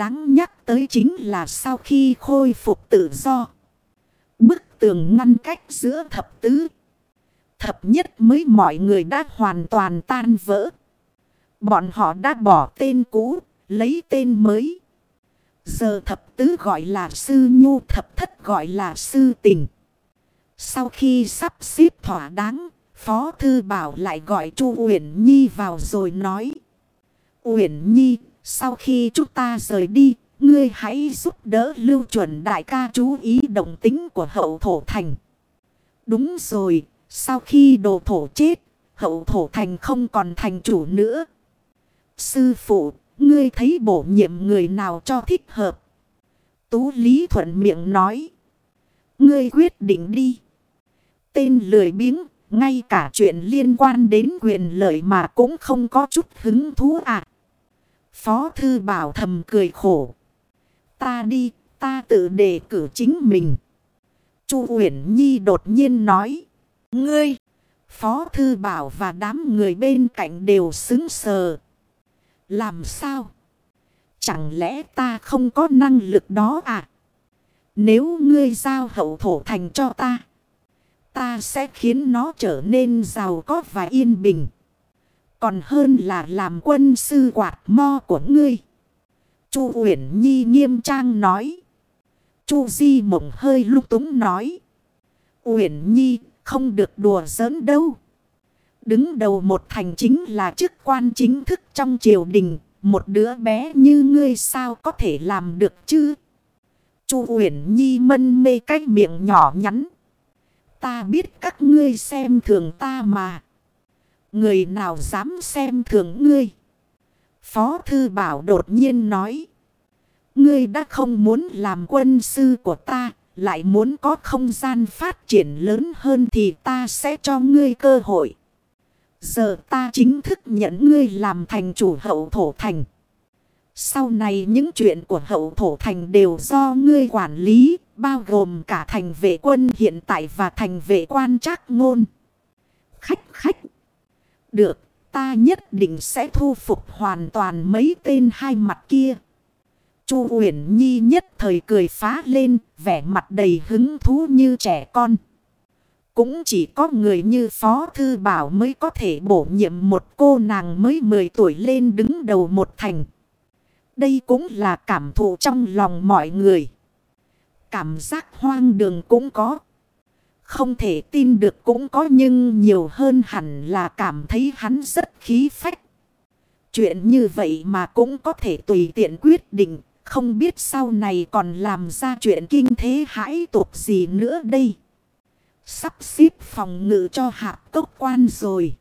Đáng nhắc tới chính là sau khi khôi phục tự do. Bức tường ngăn cách giữa thập tứ. Thập nhất mới mọi người đã hoàn toàn tan vỡ. Bọn họ đã bỏ tên cũ, lấy tên mới. Giờ thập tứ gọi là sư nhu thập thất gọi là sư tình. Sau khi sắp xếp thỏa đáng, Phó Thư Bảo lại gọi Chu Uyển Nhi vào rồi nói. Uyển Nhi, sau khi chúng ta rời đi, ngươi hãy giúp đỡ lưu chuẩn đại ca chú ý động tính của hậu thổ thành. Đúng rồi, sau khi đồ thổ chết, hậu thổ thành không còn thành chủ nữa. Sư phụ, ngươi thấy bổ nhiệm người nào cho thích hợp? Tú Lý thuận miệng nói. Ngươi quyết định đi. Tên lười biếng, ngay cả chuyện liên quan đến quyền lợi mà cũng không có chút hứng thú à. Phó thư bảo thầm cười khổ. Ta đi, ta tự đề cử chính mình. Chu Uyển Nhi đột nhiên nói. Ngươi, Phó Thư Bảo và đám người bên cạnh đều xứng sờ. Làm sao? Chẳng lẽ ta không có năng lực đó à? Nếu ngươi giao hậu thổ thành cho ta. Ta sẽ khiến nó trở nên giàu có và yên bình. Còn hơn là làm quân sư quạt mo của ngươi. Chu Uyển Nhi nghiêm trang nói. Chu Di mộng hơi lúc túng nói. Uyển Nhi, không được đùa giỡn đâu. Đứng đầu một thành chính là chức quan chính thức trong triều đình. Một đứa bé như ngươi sao có thể làm được chứ? Chu Uyển Nhi mân mê cái miệng nhỏ nhắn. Ta biết các ngươi xem thường ta mà. Người nào dám xem thường ngươi? Phó Thư Bảo đột nhiên nói. Ngươi đã không muốn làm quân sư của ta, lại muốn có không gian phát triển lớn hơn thì ta sẽ cho ngươi cơ hội. Giờ ta chính thức nhận ngươi làm thành chủ hậu thổ thành. Sau này những chuyện của hậu thổ thành đều do ngươi quản lý, bao gồm cả thành vệ quân hiện tại và thành vệ quan trác ngôn. Khách khách. Được, ta nhất định sẽ thu phục hoàn toàn mấy tên hai mặt kia. Chu Uyển Nhi nhất thời cười phá lên, vẻ mặt đầy hứng thú như trẻ con. Cũng chỉ có người như Phó Thư Bảo mới có thể bổ nhiệm một cô nàng mới 10 tuổi lên đứng đầu một thành. Đây cũng là cảm thụ trong lòng mọi người. Cảm giác hoang đường cũng có. Không thể tin được cũng có nhưng nhiều hơn hẳn là cảm thấy hắn rất khí phách. Chuyện như vậy mà cũng có thể tùy tiện quyết định. Không biết sau này còn làm ra chuyện kinh thế hãi tục gì nữa đây. Sắp xếp phòng ngự cho hạp cốc quan rồi.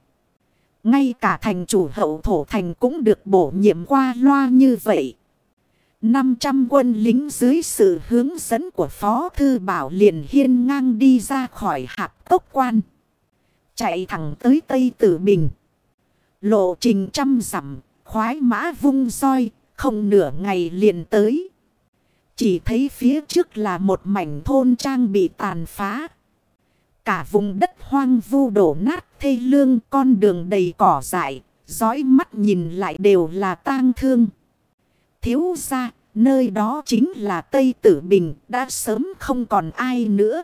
Ngay cả thành chủ hậu thổ thành cũng được bổ nhiệm qua loa như vậy. 500 quân lính dưới sự hướng dẫn của Phó Thư Bảo liền hiên ngang đi ra khỏi hạp cốc quan. Chạy thẳng tới Tây Tử Bình. Lộ trình trăm dặm khoái mã vung roi, không nửa ngày liền tới. Chỉ thấy phía trước là một mảnh thôn trang bị tàn phá. Cả vùng đất hoang vu đổ nát thê lương con đường đầy cỏ dại, dõi mắt nhìn lại đều là tang thương. Thiếu ra, nơi đó chính là Tây Tử Bình, đã sớm không còn ai nữa.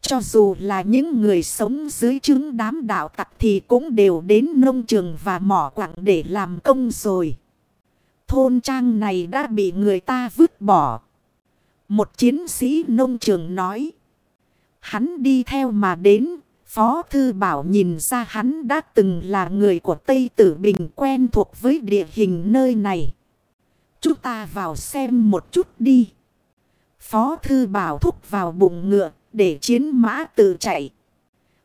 Cho dù là những người sống dưới chứng đám đạo tặc thì cũng đều đến nông trường và mỏ quặng để làm công rồi. Thôn trang này đã bị người ta vứt bỏ. Một chiến sĩ nông trường nói. Hắn đi theo mà đến. Phó Thư Bảo nhìn ra hắn đã từng là người của Tây Tử Bình quen thuộc với địa hình nơi này. Chúng ta vào xem một chút đi. Phó Thư Bảo thúc vào bụng ngựa để chiến mã tự chạy.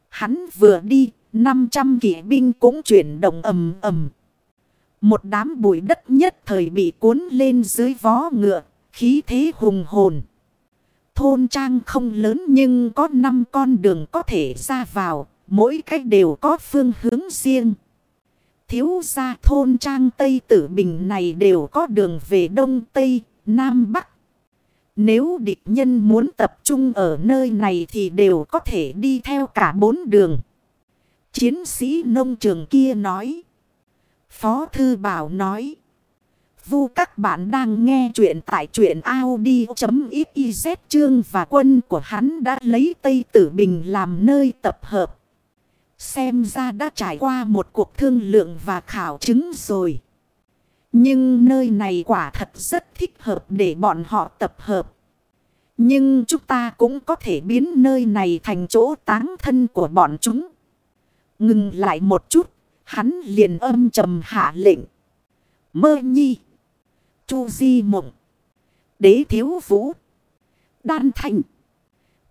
Hắn vừa đi, 500 kỵ binh cũng chuyển động ầm ầm. Một đám bụi đất nhất thời bị cuốn lên dưới vó ngựa, khí thế hùng hồn. Thôn trang không lớn nhưng có 5 con đường có thể ra vào, mỗi cách đều có phương hướng riêng. Thiếu gia thôn trang Tây Tử Bình này đều có đường về Đông Tây, Nam Bắc. Nếu địch nhân muốn tập trung ở nơi này thì đều có thể đi theo cả bốn đường. Chiến sĩ nông trường kia nói. Phó Thư Bảo nói. Vu các bạn đang nghe chuyện tại chuyện Audi.xyz chương và quân của hắn đã lấy Tây Tử Bình làm nơi tập hợp. Xem ra đã trải qua một cuộc thương lượng và khảo chứng rồi. Nhưng nơi này quả thật rất thích hợp để bọn họ tập hợp. Nhưng chúng ta cũng có thể biến nơi này thành chỗ táng thân của bọn chúng. Ngừng lại một chút, hắn liền âm trầm hạ lệnh. Mơ nhi. Chu di mộng. Đế thiếu vũ. Đan thành.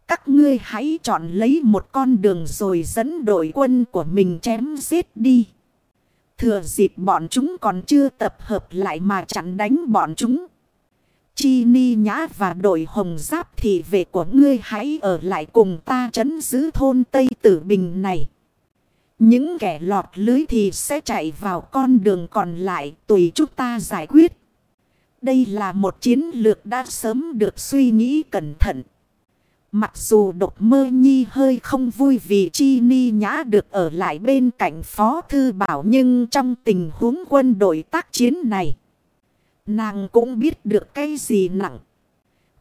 Các ngươi hãy chọn lấy một con đường rồi dẫn đội quân của mình chém giết đi. Thừa dịp bọn chúng còn chưa tập hợp lại mà chặn đánh bọn chúng. Chi ni nhã và đội hồng giáp thì về của ngươi hãy ở lại cùng ta chấn giữ thôn Tây Tử Bình này. Những kẻ lọt lưới thì sẽ chạy vào con đường còn lại tùy chúng ta giải quyết. Đây là một chiến lược đã sớm được suy nghĩ cẩn thận. Mặc dù độc mơ nhi hơi không vui vì chi ni nhã được ở lại bên cạnh phó thư bảo nhưng trong tình huống quân đội tác chiến này. Nàng cũng biết được cái gì nặng,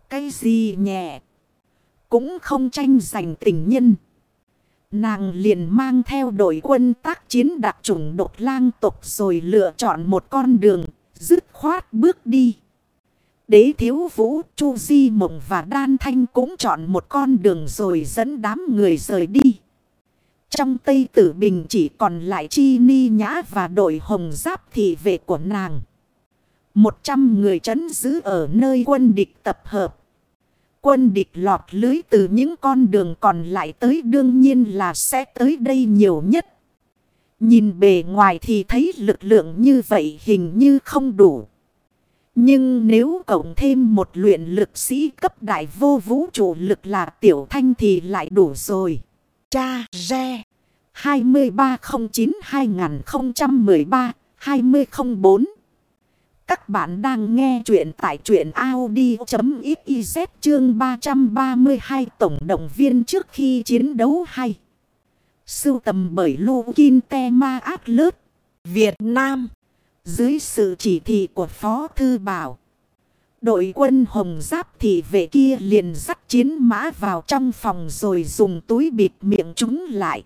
cái gì nhẹ. Cũng không tranh giành tình nhân. Nàng liền mang theo đội quân tác chiến đặc trùng độc lang tục rồi lựa chọn một con đường, dứt khoát bước đi. Đế thiếu vũ, chu di mộng và đan thanh cũng chọn một con đường rồi dẫn đám người rời đi. Trong Tây Tử Bình chỉ còn lại Chi Ni Nhã và đội hồng giáp thị vệ của nàng. Một trăm người chấn giữ ở nơi quân địch tập hợp. Quân địch lọt lưới từ những con đường còn lại tới đương nhiên là sẽ tới đây nhiều nhất. Nhìn bề ngoài thì thấy lực lượng như vậy hình như không đủ. Nhưng nếu cộng thêm một luyện lực sĩ cấp đại vô vũ trụ lực là tiểu thanh thì lại đủ rồi. Cha Re 2309-2013-2004 Các bạn đang nghe chuyện tại chuyện Audi.xyz chương 332 tổng động viên trước khi chiến đấu hay. Sưu tầm bởi Lô Kinh Te Việt Nam. Dưới sự chỉ thị của Phó Thư Bảo. Đội quân hồng giáp thị vệ kia liền dắt chiến mã vào trong phòng rồi dùng túi bịt miệng chúng lại.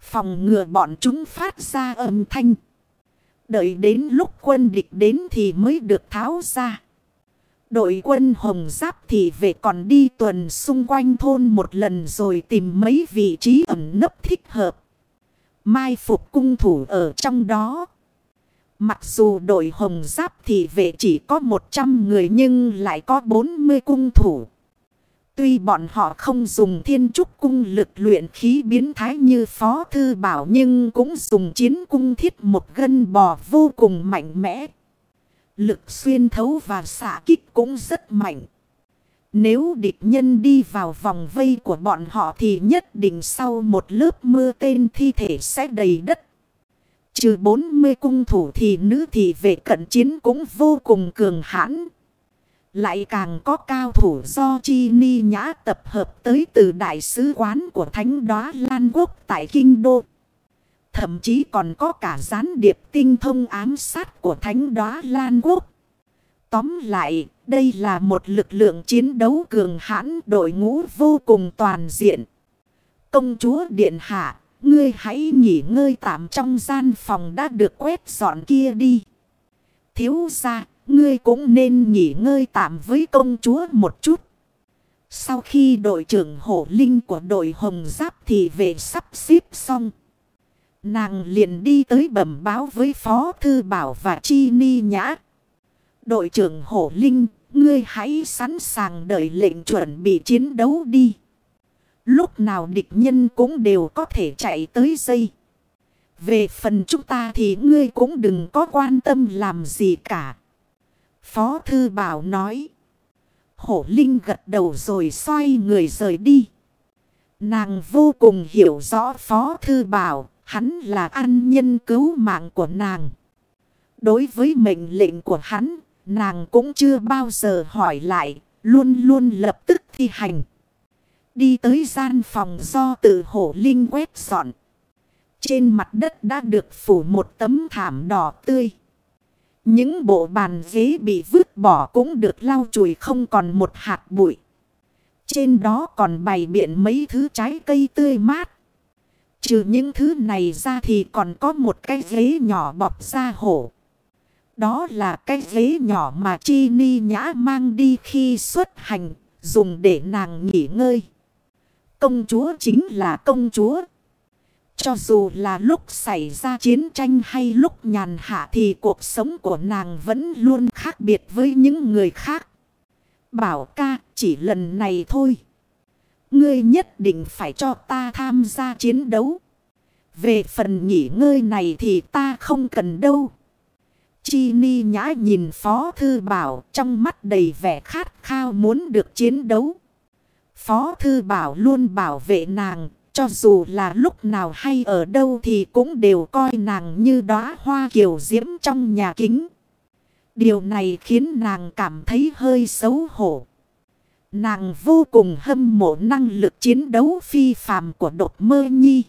Phòng ngừa bọn chúng phát ra âm thanh. Đợi đến lúc quân địch đến thì mới được tháo ra. Đội quân hồng giáp thị vệ còn đi tuần xung quanh thôn một lần rồi tìm mấy vị trí ẩn nấp thích hợp. Mai phục cung thủ ở trong đó. Mặc dù đội hồng giáp thì vệ chỉ có 100 người nhưng lại có 40 cung thủ. Tuy bọn họ không dùng thiên trúc cung lực luyện khí biến thái như Phó Thư Bảo nhưng cũng dùng chiến cung thiết một gân bò vô cùng mạnh mẽ. Lực xuyên thấu và xạ kích cũng rất mạnh. Nếu địch nhân đi vào vòng vây của bọn họ thì nhất định sau một lớp mưa tên thi thể sẽ đầy đất. Trừ 40 cung thủ thì nữ thị vệ cận chiến cũng vô cùng cường hãn. Lại càng có cao thủ do Chi Ni Nhã tập hợp tới từ đại sứ quán của Thánh Đóa Lan Quốc tại Kinh Đô. Thậm chí còn có cả gián điệp tinh thông ám sát của Thánh Đóa Lan Quốc. Tóm lại, đây là một lực lượng chiến đấu cường hãn đội ngũ vô cùng toàn diện. Công chúa Điện Hạ Ngươi hãy nghỉ ngơi tạm trong gian phòng đã được quét dọn kia đi. Thiếu ra, ngươi cũng nên nghỉ ngơi tạm với công chúa một chút. Sau khi đội trưởng hổ linh của đội hồng giáp thì về sắp xếp xong. Nàng liền đi tới bẩm báo với Phó Thư Bảo và Chi Ni Nhã. Đội trưởng hổ linh, ngươi hãy sẵn sàng đợi lệnh chuẩn bị chiến đấu đi. Lúc nào địch nhân cũng đều có thể chạy tới dây. Về phần chúng ta thì ngươi cũng đừng có quan tâm làm gì cả. Phó Thư Bảo nói. Hổ Linh gật đầu rồi xoay người rời đi. Nàng vô cùng hiểu rõ Phó Thư Bảo, hắn là an nhân cứu mạng của nàng. Đối với mệnh lệnh của hắn, nàng cũng chưa bao giờ hỏi lại, luôn luôn lập tức thi hành. Đi tới gian phòng do tự hổ linh quét dọn. Trên mặt đất đã được phủ một tấm thảm đỏ tươi. Những bộ bàn ghế bị vứt bỏ cũng được lau chùi không còn một hạt bụi. Trên đó còn bày biện mấy thứ trái cây tươi mát. Trừ những thứ này ra thì còn có một cái ghế nhỏ bọc da hổ. Đó là cái ghế nhỏ mà Chi Ni Nhã mang đi khi xuất hành, dùng để nàng nghỉ ngơi. Công chúa chính là công chúa. Cho dù là lúc xảy ra chiến tranh hay lúc nhàn hạ thì cuộc sống của nàng vẫn luôn khác biệt với những người khác. Bảo ca, chỉ lần này thôi. Ngươi nhất định phải cho ta tham gia chiến đấu. Về phần nghỉ ngơi này thì ta không cần đâu. Chi ni nhã nhìn Phó Thư Bảo trong mắt đầy vẻ khát khao muốn được chiến đấu. Phó Thư Bảo luôn bảo vệ nàng, cho dù là lúc nào hay ở đâu thì cũng đều coi nàng như đóa hoa kiều diễm trong nhà kính. Điều này khiến nàng cảm thấy hơi xấu hổ. Nàng vô cùng hâm mộ năng lực chiến đấu phi phàm của độc mơ nhi.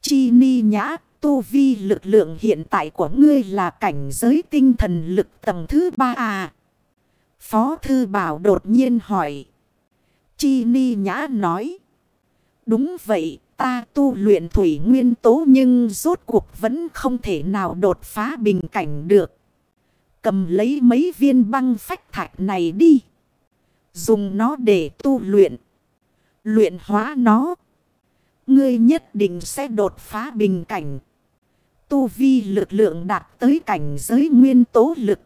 Chi ni nhã, tu vi lực lượng hiện tại của ngươi là cảnh giới tinh thần lực tầng thứ ba à? Phó thư bảo đột nhiên hỏi. Chi ni nhã nói. Đúng vậy, ta tu luyện thủy nguyên tố nhưng rốt cuộc vẫn không thể nào đột phá bình cảnh được. Cầm lấy mấy viên băng phách thạch này đi. Dùng nó để tu luyện. Luyện hóa nó. Ngươi nhất định sẽ đột phá bình cảnh. Tu vi lực lượng đạt tới cảnh giới nguyên tố lực.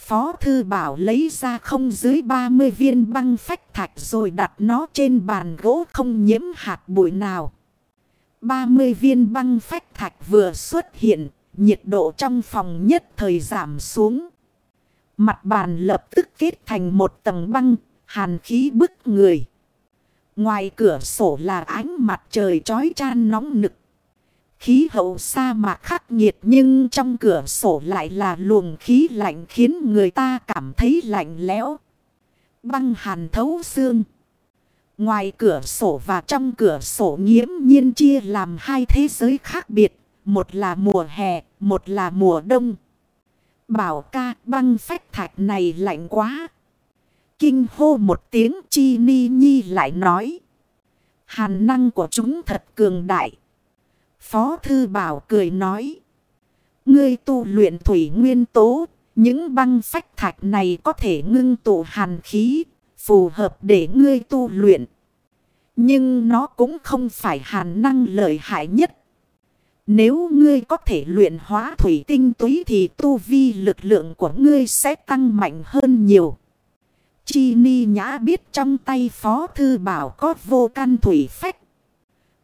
Phó Thư Bảo lấy ra không dưới 30 viên băng phách thạch rồi đặt nó trên bàn gỗ không nhiễm hạt bụi nào. 30 viên băng phách thạch vừa xuất hiện, nhiệt độ trong phòng nhất thời giảm xuống. Mặt bàn lập tức kết thành một tầng băng, hàn khí bức người. Ngoài cửa sổ là ánh mặt trời trói chan nóng nực. Khí hậu sa mạc khắc nghiệt nhưng trong cửa sổ lại là luồng khí lạnh khiến người ta cảm thấy lạnh lẽo. Băng hàn thấu xương. Ngoài cửa sổ và trong cửa sổ nghiễm nhiên chia làm hai thế giới khác biệt. Một là mùa hè, một là mùa đông. Bảo ca băng phách thạch này lạnh quá. Kinh hô một tiếng chi ni nhi lại nói. Hàn năng của chúng thật cường đại. Phó Thư Bảo cười nói. Ngươi tu luyện thủy nguyên tố. Những băng phách thạch này có thể ngưng tụ hàn khí. Phù hợp để ngươi tu luyện. Nhưng nó cũng không phải hàn năng lợi hại nhất. Nếu ngươi có thể luyện hóa thủy tinh túy thì tu vi lực lượng của ngươi sẽ tăng mạnh hơn nhiều. Chi ni nhã biết trong tay phó thư bảo có vô căn thủy phách.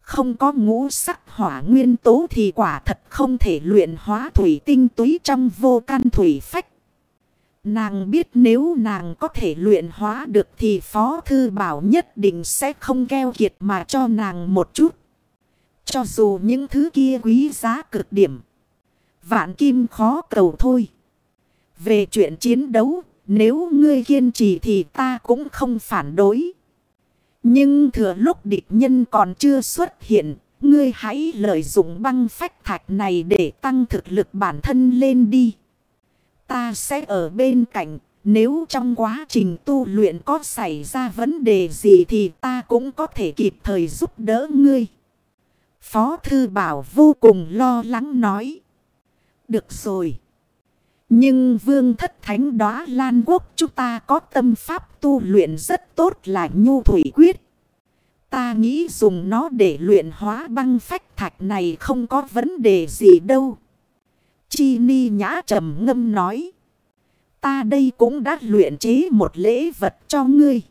Không có ngũ sắc hỏa nguyên tố thì quả thật không thể luyện hóa thủy tinh túy trong vô căn thủy phách. Nàng biết nếu nàng có thể luyện hóa được thì Phó Thư Bảo nhất định sẽ không keo kiệt mà cho nàng một chút. Cho dù những thứ kia quý giá cực điểm. Vạn kim khó cầu thôi. Về chuyện chiến đấu, nếu ngươi kiên trì thì ta cũng không phản đối. Nhưng thừa lúc địch nhân còn chưa xuất hiện, ngươi hãy lợi dụng băng phách thạch này để tăng thực lực bản thân lên đi. Ta sẽ ở bên cạnh, nếu trong quá trình tu luyện có xảy ra vấn đề gì thì ta cũng có thể kịp thời giúp đỡ ngươi. Phó Thư Bảo vô cùng lo lắng nói. Được rồi. Nhưng vương thất thánh đó Lan Quốc chúng ta có tâm pháp tu luyện rất tốt là nhu thủy quyết. Ta nghĩ dùng nó để luyện hóa băng phách thạch này không có vấn đề gì đâu. Chi ni nhã trầm ngâm nói. Ta đây cũng đã luyện chế một lễ vật cho ngươi.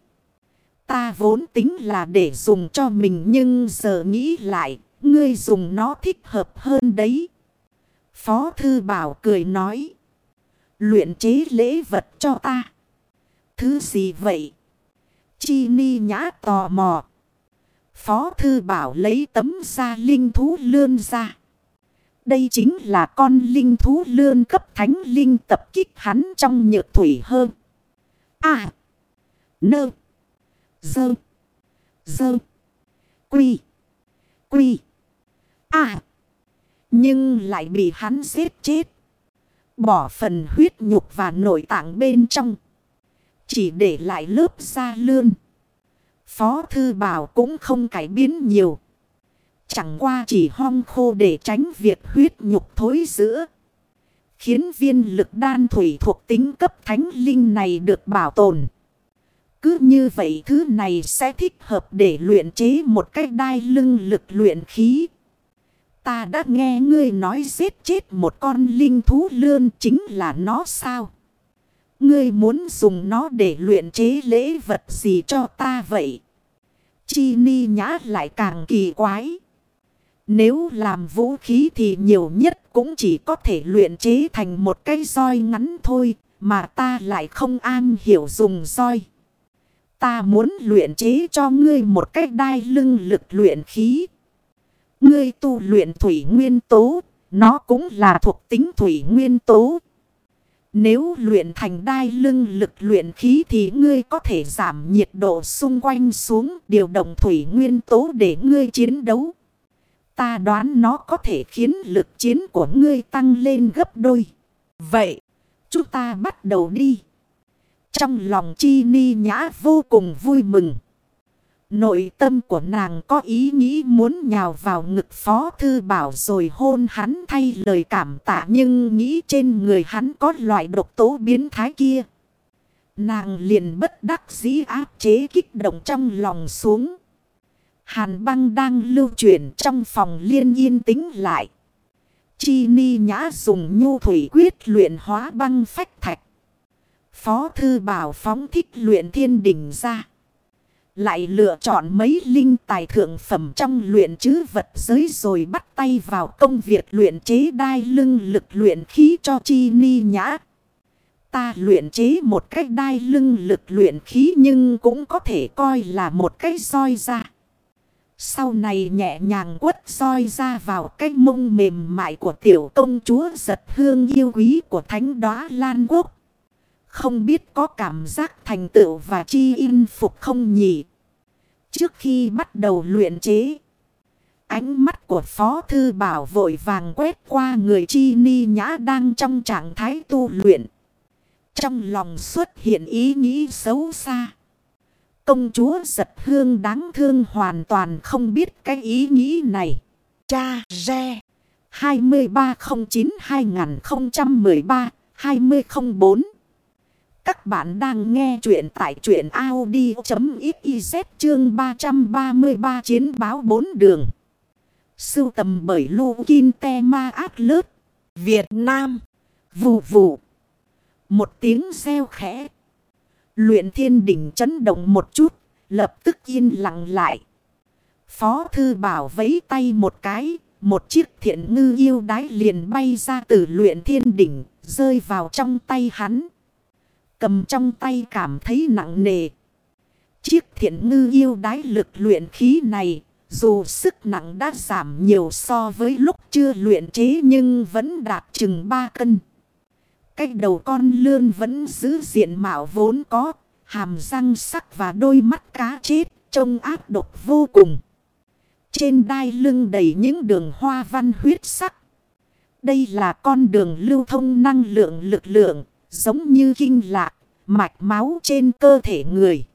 Ta vốn tính là để dùng cho mình nhưng giờ nghĩ lại, ngươi dùng nó thích hợp hơn đấy. Phó Thư Bảo cười nói. Luyện chế lễ vật cho ta. Thứ gì vậy? Chi ni nhã tò mò. Phó Thư Bảo lấy tấm da linh thú lươn ra. Đây chính là con linh thú lươn cấp thánh linh tập kích hắn trong nhược thủy hơn. À. Nơ. Dơ. Dơ. Quy. Quy. À. Nhưng lại bị hắn giết chết. Bỏ phần huyết nhục và nội tạng bên trong. Chỉ để lại lớp da lươn. Phó thư bảo cũng không cải biến nhiều. Chẳng qua chỉ hong khô để tránh việc huyết nhục thối giữa. Khiến viên lực đan thủy thuộc tính cấp thánh linh này được bảo tồn. Cứ như vậy thứ này sẽ thích hợp để luyện chế một cách đai lưng lực luyện khí. Ta đã nghe ngươi nói giết chết một con linh thú lươn chính là nó sao? Ngươi muốn dùng nó để luyện chế lễ vật gì cho ta vậy? Chi ni nhã lại càng kỳ quái. Nếu làm vũ khí thì nhiều nhất cũng chỉ có thể luyện chế thành một cái roi ngắn thôi. Mà ta lại không an hiểu dùng roi. Ta muốn luyện chế cho ngươi một cái đai lưng lực luyện khí. Ngươi tu luyện thủy nguyên tố, nó cũng là thuộc tính thủy nguyên tố. Nếu luyện thành đai lưng lực luyện khí thì ngươi có thể giảm nhiệt độ xung quanh xuống điều động thủy nguyên tố để ngươi chiến đấu. Ta đoán nó có thể khiến lực chiến của ngươi tăng lên gấp đôi. Vậy, chúng ta bắt đầu đi. Trong lòng chi ni nhã vô cùng vui mừng. Nội tâm của nàng có ý nghĩ muốn nhào vào ngực phó thư bảo rồi hôn hắn thay lời cảm tạ nhưng nghĩ trên người hắn có loại độc tố biến thái kia. Nàng liền bất đắc dĩ áp chế kích động trong lòng xuống. Hàn băng đang lưu chuyển trong phòng liên yên tĩnh lại. Chi ni nhã dùng nhu thủy quyết luyện hóa băng phách thạch. Phó thư bảo phóng thích luyện thiên đỉnh ra. Lại lựa chọn mấy linh tài thượng phẩm trong luyện chứ vật giới rồi bắt tay vào công việc luyện chế đai lưng lực luyện khí cho chi ni nhã. Ta luyện chế một cái đai lưng lực luyện khí nhưng cũng có thể coi là một cái roi ra. Sau này nhẹ nhàng quất roi ra vào cái mông mềm mại của tiểu công chúa giật hương yêu quý của thánh đóa Lan Quốc. Không biết có cảm giác thành tựu và chi in phục không nhỉ? Trước khi bắt đầu luyện chế. Ánh mắt của Phó Thư Bảo vội vàng quét qua người chi ni nhã đang trong trạng thái tu luyện. Trong lòng xuất hiện ý nghĩ xấu xa. Công chúa giật hương đáng thương hoàn toàn không biết cái ý nghĩ này. Cha Re 2309-2013-2004 các bạn đang nghe chuyện tại chuyện Audi.xyz chương 333 chiến báo bốn đường. Sưu tầm bởi Lô Kinh Te Ma Át Lớt, Việt Nam. Vù vù. Một tiếng reo khẽ. Luyện thiên đỉnh chấn động một chút, lập tức yên lặng lại. Phó thư bảo vấy tay một cái, một chiếc thiện ngư yêu đái liền bay ra từ luyện thiên đỉnh, rơi vào trong tay hắn. Cầm trong tay cảm thấy nặng nề. Chiếc thiện ngư yêu đái lực luyện khí này, dù sức nặng đã giảm nhiều so với lúc chưa luyện chế nhưng vẫn đạt chừng 3 cân. cách đầu con lươn vẫn giữ diện mạo vốn có, hàm răng sắc và đôi mắt cá chết, trông ác độc vô cùng. Trên đai lưng đầy những đường hoa văn huyết sắc. Đây là con đường lưu thông năng lượng lực lượng, giống như kinh lạc, mạch máu trên cơ thể người.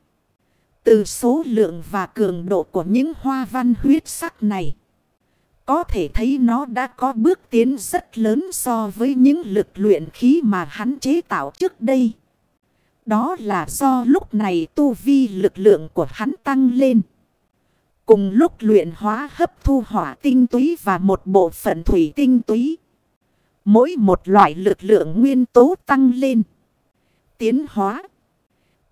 Từ số lượng và cường độ của những hoa văn huyết sắc này, có thể thấy nó đã có bước tiến rất lớn so với những lực luyện khí mà hắn chế tạo trước đây. Đó là do lúc này tu vi lực lượng của hắn tăng lên. Cùng lúc luyện hóa hấp thu hỏa tinh túy và một bộ phận thủy tinh túy. Mỗi một loại lực lượng nguyên tố tăng lên. Tiến hóa.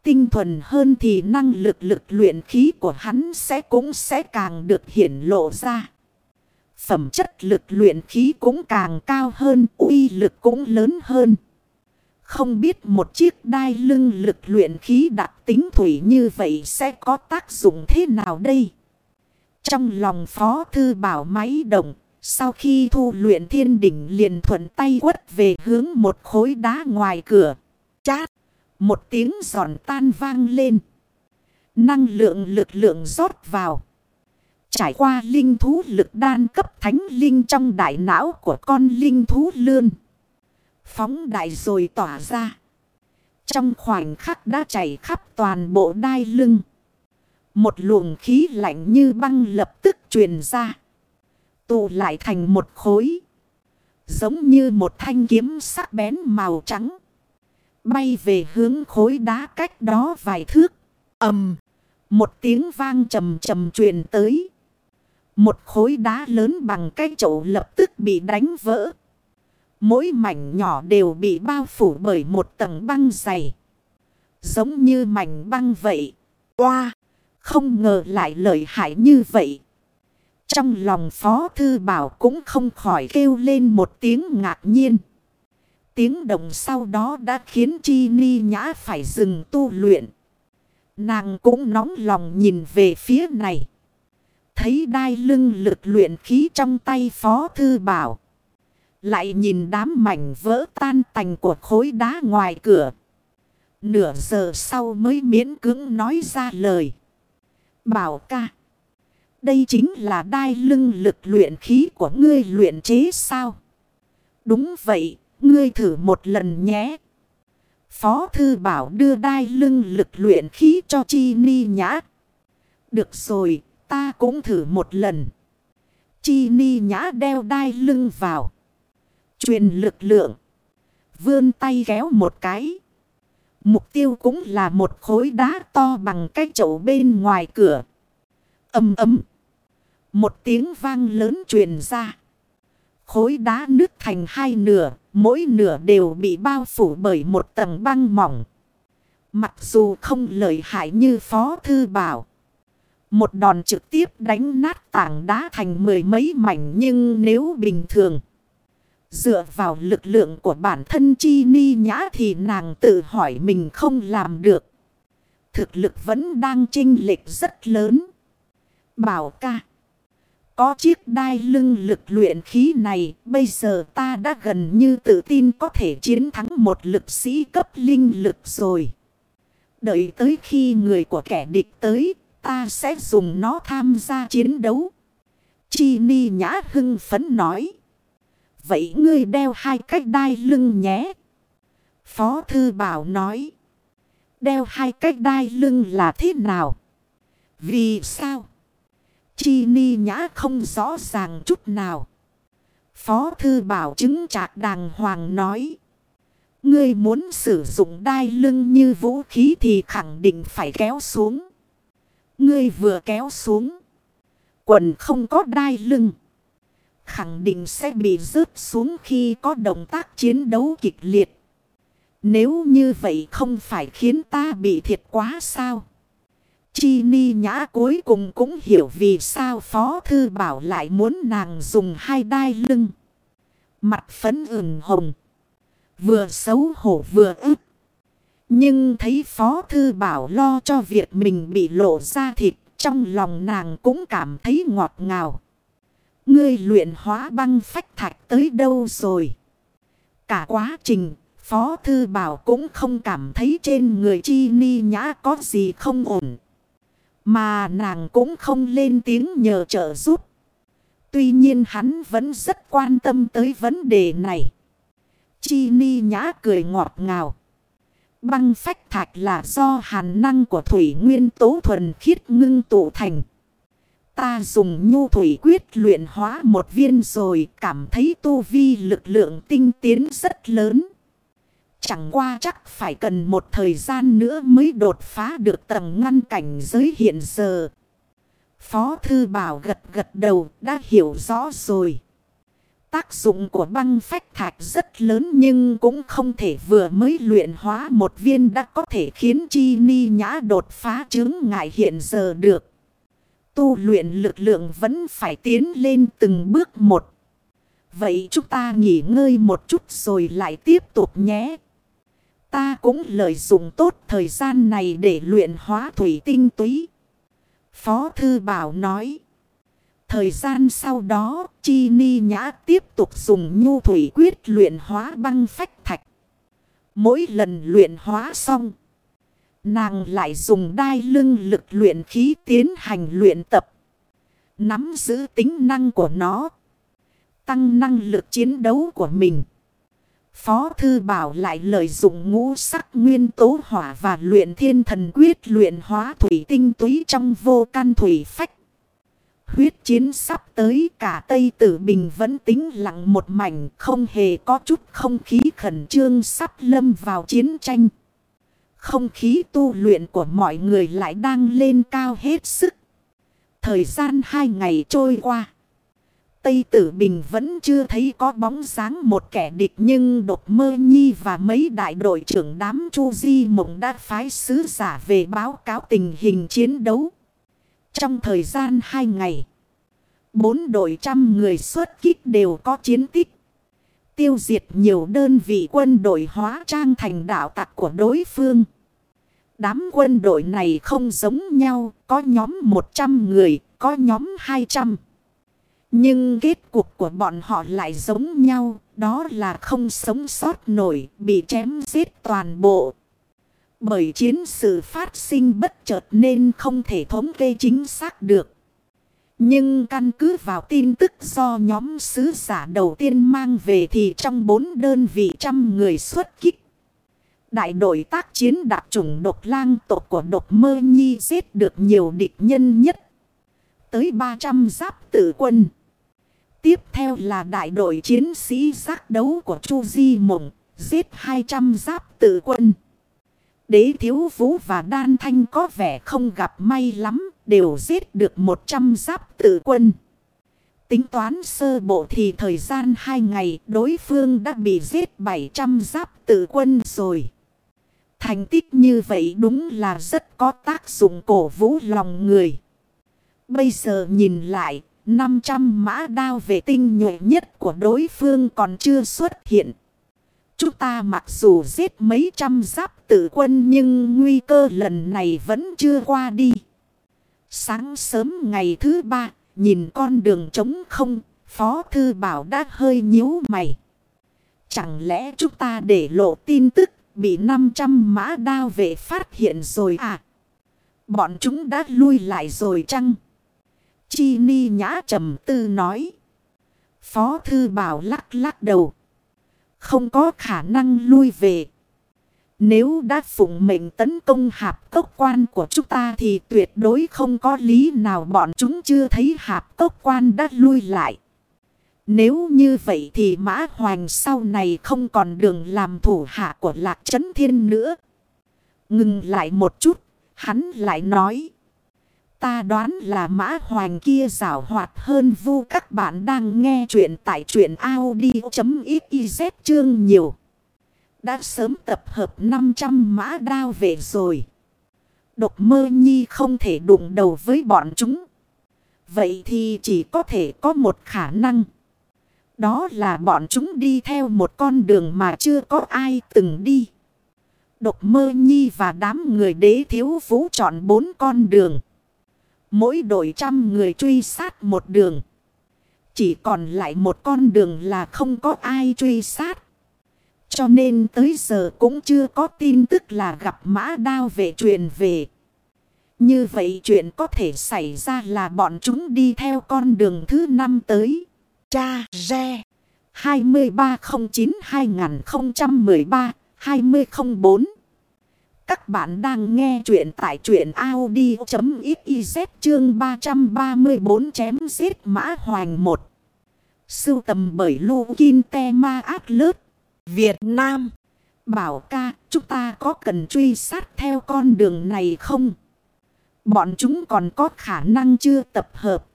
Tinh thuần hơn thì năng lực lực luyện khí của hắn sẽ cũng sẽ càng được hiển lộ ra. Phẩm chất lực luyện khí cũng càng cao hơn, uy lực cũng lớn hơn. Không biết một chiếc đai lưng lực luyện khí đặc tính thủy như vậy sẽ có tác dụng thế nào đây? Trong lòng phó thư bảo máy động, sau khi thu luyện thiên đỉnh liền thuận tay quất về hướng một khối đá ngoài cửa. Chát! Một tiếng giòn tan vang lên. Năng lượng lực lượng rót vào. Trải qua linh thú lực đan cấp thánh linh trong đại não của con linh thú lươn. Phóng đại rồi tỏa ra. Trong khoảnh khắc đã chảy khắp toàn bộ đai lưng. Một luồng khí lạnh như băng lập tức truyền ra. Tụ lại thành một khối. Giống như một thanh kiếm sắc bén màu trắng. Bay về hướng khối đá cách đó vài thước. ầm Một tiếng vang trầm trầm truyền tới. Một khối đá lớn bằng cái chậu lập tức bị đánh vỡ. Mỗi mảnh nhỏ đều bị bao phủ bởi một tầng băng dày. Giống như mảnh băng vậy. Oa! Không ngờ lại lợi hại như vậy. Trong lòng Phó Thư Bảo cũng không khỏi kêu lên một tiếng ngạc nhiên. Tiếng động sau đó đã khiến Chi Ni Nhã phải dừng tu luyện. Nàng cũng nóng lòng nhìn về phía này. Thấy đai lưng lực luyện khí trong tay Phó Thư Bảo. Lại nhìn đám mảnh vỡ tan tành của khối đá ngoài cửa. Nửa giờ sau mới miễn cưỡng nói ra lời. Bảo ca. Đây chính là đai lưng lực luyện khí của ngươi luyện chế sao? Đúng vậy, ngươi thử một lần nhé. Phó thư bảo đưa đai lưng lực luyện khí cho Chi Ni Nhã. Được rồi, ta cũng thử một lần. Chi Ni Nhã đeo đai lưng vào. Truyền lực lượng. Vươn tay kéo một cái. Mục tiêu cũng là một khối đá to bằng cái chậu bên ngoài cửa. Âm ấm. Một tiếng vang lớn truyền ra. Khối đá nứt thành hai nửa, mỗi nửa đều bị bao phủ bởi một tầng băng mỏng. Mặc dù không lợi hại như Phó Thư Bảo. Một đòn trực tiếp đánh nát tảng đá thành mười mấy mảnh nhưng nếu bình thường. Dựa vào lực lượng của bản thân chi ni nhã thì nàng tự hỏi mình không làm được. Thực lực vẫn đang chênh lệch rất lớn. Bảo ca. Có chiếc đai lưng lực luyện khí này, bây giờ ta đã gần như tự tin có thể chiến thắng một lực sĩ cấp linh lực rồi. Đợi tới khi người của kẻ địch tới, ta sẽ dùng nó tham gia chiến đấu. Chi ni nhã hưng phấn nói. Vậy ngươi đeo hai cách đai lưng nhé. Phó thư bảo nói. Đeo hai cách đai lưng là thế nào? Vì sao? Chi ni nhã không rõ ràng chút nào. Phó thư bảo chứng trạc đàng hoàng nói. Ngươi muốn sử dụng đai lưng như vũ khí thì khẳng định phải kéo xuống. Ngươi vừa kéo xuống. Quần không có đai lưng. Khẳng định sẽ bị rớt xuống khi có động tác chiến đấu kịch liệt. Nếu như vậy không phải khiến ta bị thiệt quá sao? Chi ni nhã cuối cùng cũng hiểu vì sao Phó Thư Bảo lại muốn nàng dùng hai đai lưng. Mặt phấn ửng hồng. Vừa xấu hổ vừa ức. Nhưng thấy Phó Thư Bảo lo cho việc mình bị lộ ra thịt. Trong lòng nàng cũng cảm thấy ngọt ngào. Ngươi luyện hóa băng phách thạch tới đâu rồi? Cả quá trình, Phó Thư Bảo cũng không cảm thấy trên người chi ni nhã có gì không ổn. Mà nàng cũng không lên tiếng nhờ trợ giúp. Tuy nhiên hắn vẫn rất quan tâm tới vấn đề này. Chi ni nhã cười ngọt ngào. Băng phách thạch là do hàn năng của thủy nguyên tố thuần khiết ngưng tụ thành. Ta dùng nhu thủy quyết luyện hóa một viên rồi cảm thấy tu vi lực lượng tinh tiến rất lớn. Chẳng qua chắc phải cần một thời gian nữa mới đột phá được tầng ngăn cảnh giới hiện giờ. Phó Thư Bảo gật gật đầu, đã hiểu rõ rồi. Tác dụng của băng phách thạch rất lớn nhưng cũng không thể vừa mới luyện hóa một viên đã có thể khiến chi ni nhã đột phá chứng ngại hiện giờ được. Tu luyện lực lượng vẫn phải tiến lên từng bước một. Vậy chúng ta nghỉ ngơi một chút rồi lại tiếp tục nhé. Ta cũng lợi dụng tốt thời gian này để luyện hóa thủy tinh túy. Phó Thư Bảo nói. Thời gian sau đó, Chi Ni Nhã tiếp tục dùng nhu thủy quyết luyện hóa băng phách thạch. Mỗi lần luyện hóa xong, nàng lại dùng đai lưng lực luyện khí tiến hành luyện tập. Nắm giữ tính năng của nó, tăng năng lực chiến đấu của mình. Phó Thư Bảo lại lợi dụng ngũ sắc nguyên tố hỏa và luyện thiên thần quyết luyện hóa thủy tinh túy trong vô can thủy phách. Huyết chiến sắp tới, cả Tây Tử Bình vẫn tính lặng một mảnh, không hề có chút không khí khẩn trương sắp lâm vào chiến tranh. Không khí tu luyện của mọi người lại đang lên cao hết sức. Thời gian hai ngày trôi qua. Tây Tử Bình vẫn chưa thấy có bóng sáng một kẻ địch nhưng đột mơ nhi và mấy đại đội trưởng đám Chu Di Mộng đã phái sứ giả về báo cáo tình hình chiến đấu. Trong thời gian hai ngày, bốn đội trăm người xuất kích đều có chiến tích. Tiêu diệt nhiều đơn vị quân đội hóa trang thành đạo tặc của đối phương. Đám quân đội này không giống nhau, có nhóm 100 người, có nhóm 200. Nhưng kết cục của bọn họ lại giống nhau, đó là không sống sót nổi, bị chém giết toàn bộ. Bởi chiến sự phát sinh bất chợt nên không thể thống kê chính xác được. Nhưng căn cứ vào tin tức do nhóm sứ giả đầu tiên mang về thì trong bốn đơn vị trăm người xuất kích. Đại đội tác chiến đặc trùng độc lang tộc của độc mơ nhi giết được nhiều địch nhân nhất. Tới 300 giáp tử quân. Tiếp theo là đại đội chiến sĩ giác đấu của Chu Di Mộng, giết 200 giáp tử quân. Đế Thiếu Vũ và Đan Thanh có vẻ không gặp may lắm, đều giết được 100 giáp tử quân. Tính toán sơ bộ thì thời gian 2 ngày đối phương đã bị giết 700 giáp tử quân rồi. Thành tích như vậy đúng là rất có tác dụng cổ vũ lòng người. Bây giờ nhìn lại, 500 mã đao vệ tinh nhuệ nhất của đối phương còn chưa xuất hiện. Chúng ta mặc dù giết mấy trăm giáp tử quân nhưng nguy cơ lần này vẫn chưa qua đi. Sáng sớm ngày thứ ba, nhìn con đường trống không, Phó Thư Bảo đã hơi nhíu mày. Chẳng lẽ chúng ta để lộ tin tức bị 500 mã đao vệ phát hiện rồi à? Bọn chúng đã lui lại rồi chăng? Chi ni nhã trầm tư nói. Phó thư bảo lắc lắc đầu. Không có khả năng lui về. Nếu đã phụng mệnh tấn công hạp cốc quan của chúng ta thì tuyệt đối không có lý nào bọn chúng chưa thấy hạp cốc quan đã lui lại. Nếu như vậy thì Mã Hoành sau này không còn đường làm thủ hạ của Lạc Trấn Thiên nữa. Ngừng lại một chút, hắn lại nói. Ta đoán là Mã hoàng kia rảo hoạt hơn vu các bạn đang nghe chuyện tại truyện Audi.xyz chương nhiều. Đã sớm tập hợp 500 mã đao về rồi. Độc mơ nhi không thể đụng đầu với bọn chúng. Vậy thì chỉ có thể có một khả năng. Đó là bọn chúng đi theo một con đường mà chưa có ai từng đi. Độc mơ nhi và đám người đế thiếu vũ chọn bốn con đường. Mỗi đội trăm người truy sát một đường. Chỉ còn lại một con đường là không có ai truy sát. Cho nên tới giờ cũng chưa có tin tức là gặp mã đao về truyền về. Như vậy chuyện có thể xảy ra là bọn chúng đi theo con đường thứ năm tới. Cha Re 2309-2013-2004 các bạn đang nghe chuyện tại truyện Audi.xyz chương 334 chém giết mã hoành 1 Sưu tầm bởi Lô Kinh Te Ma Át Lớt Việt Nam Bảo ca, chúng ta có cần truy sát theo con đường này không? Bọn chúng còn có khả năng chưa tập hợp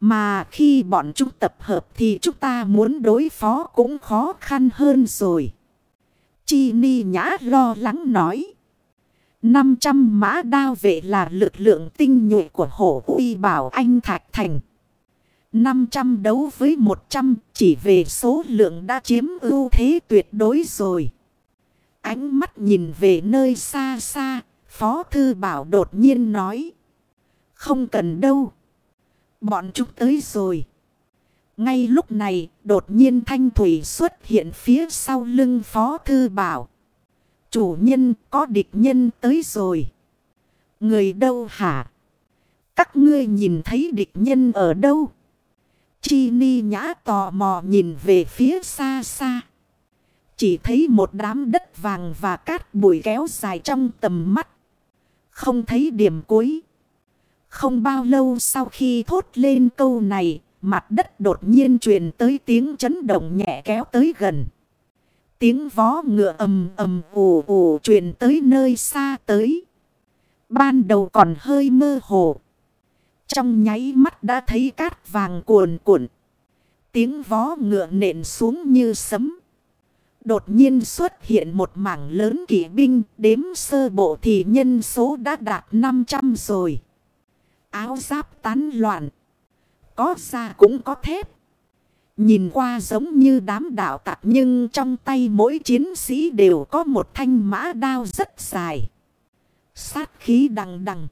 mà khi bọn chúng tập hợp thì chúng ta muốn đối phó cũng khó khăn hơn rồi. Chi ni nhã lo lắng nói. 500 mã đao vệ là lực lượng tinh nhuệ của hổ uy bảo anh Thạch Thành. 500 đấu với 100 chỉ về số lượng đã chiếm ưu thế tuyệt đối rồi. Ánh mắt nhìn về nơi xa xa, Phó Thư Bảo đột nhiên nói. Không cần đâu. Bọn chúng tới rồi. Ngay lúc này, đột nhiên Thanh Thủy xuất hiện phía sau lưng Phó Thư Bảo. Chủ nhân có địch nhân tới rồi. Người đâu hả? Các ngươi nhìn thấy địch nhân ở đâu? Chi ni nhã tò mò nhìn về phía xa xa. Chỉ thấy một đám đất vàng và cát bụi kéo dài trong tầm mắt. Không thấy điểm cuối. Không bao lâu sau khi thốt lên câu này, mặt đất đột nhiên truyền tới tiếng chấn động nhẹ kéo tới gần. Tiếng vó ngựa ầm ầm ồ ồ truyền tới nơi xa tới. Ban đầu còn hơi mơ hồ. Trong nháy mắt đã thấy cát vàng cuồn cuộn. Tiếng vó ngựa nện xuống như sấm. Đột nhiên xuất hiện một mảng lớn kỵ binh, đếm sơ bộ thì nhân số đã đạt 500 rồi. Áo giáp tán loạn. Có da cũng có thép. Nhìn qua giống như đám đạo tặc nhưng trong tay mỗi chiến sĩ đều có một thanh mã đao rất dài. Sát khí đằng đằng.